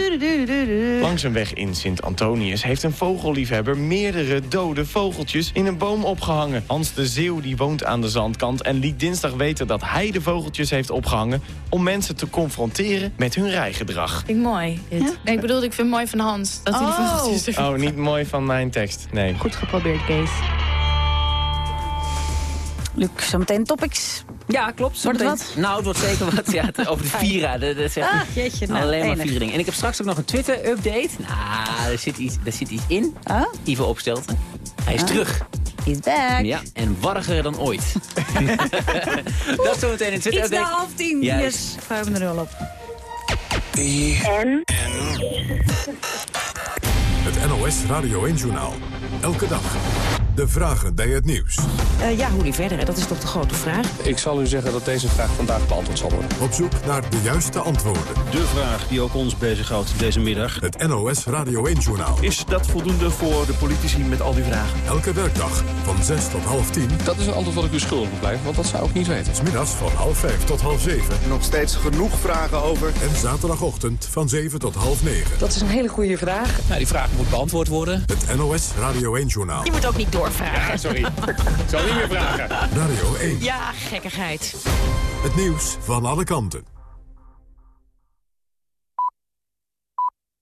Langs een weg in Sint-Antonius heeft een vogelliefhebber meerdere dode vogeltjes in een boom opgehangen. Hans de Zeeuw die woont aan de zandkant en liet dinsdag weten dat hij de vogeltjes heeft opgehangen om mensen te confronteren met hun rijgedrag. Vind ik mooi, dit. Nee, ik bedoel, ik vind het mooi van Hans. Dat hij die Oh. vogeltjes er- Oh, niet mooi van mijn tekst. Nee. Goed geprobeerd, Kees. Luc, zometeen topics. Ja, klopt. Wordt het Zometeen- Nou, het wordt zeker wat. Ja, over de Vira. Dat, Ah, jeetje, nou, alleen maar enig. vier dingen. En ik heb straks ook nog een Twitter-update. Nou, er zit iets, er zit iets in. Oh? Ivo Opstelten. Hij is Ah. terug. He's back. Ja, en warriger dan ooit. dat is zometeen een Iets na Twitter-update. half tien. Juist. Yes, vijf me er wel op. En? Het NOS Radio 1-journaal. Elke dag. De vragen bij het nieuws. Eh, ja, hoe die verder, hè? dat is toch de grote vraag. Ik zal u zeggen dat deze vraag vandaag beantwoord zal worden. Op zoek naar de juiste antwoorden. De vraag die ook ons bezighoudt deze middag. Het NOS Radio 1-journaal. Is dat voldoende voor de politici met al die vragen? Elke werkdag van 6 tot half 10. Dat is een antwoord wat ik u schuldig moet blijven, want dat zou ik niet weten. Smiddags van half 5 tot half 7. Nog steeds genoeg vragen over. En zaterdagochtend van 7 tot half 9. Dat is een hele goede vraag. Nou, die vraag moet beantwoord worden. Het NOS Radio 1-journaal. Je moet ook niet doorvragen. Ja, sorry. ik zal niet meer vragen. Radio 1. Ja, gekkigheid. Het nieuws van alle kanten.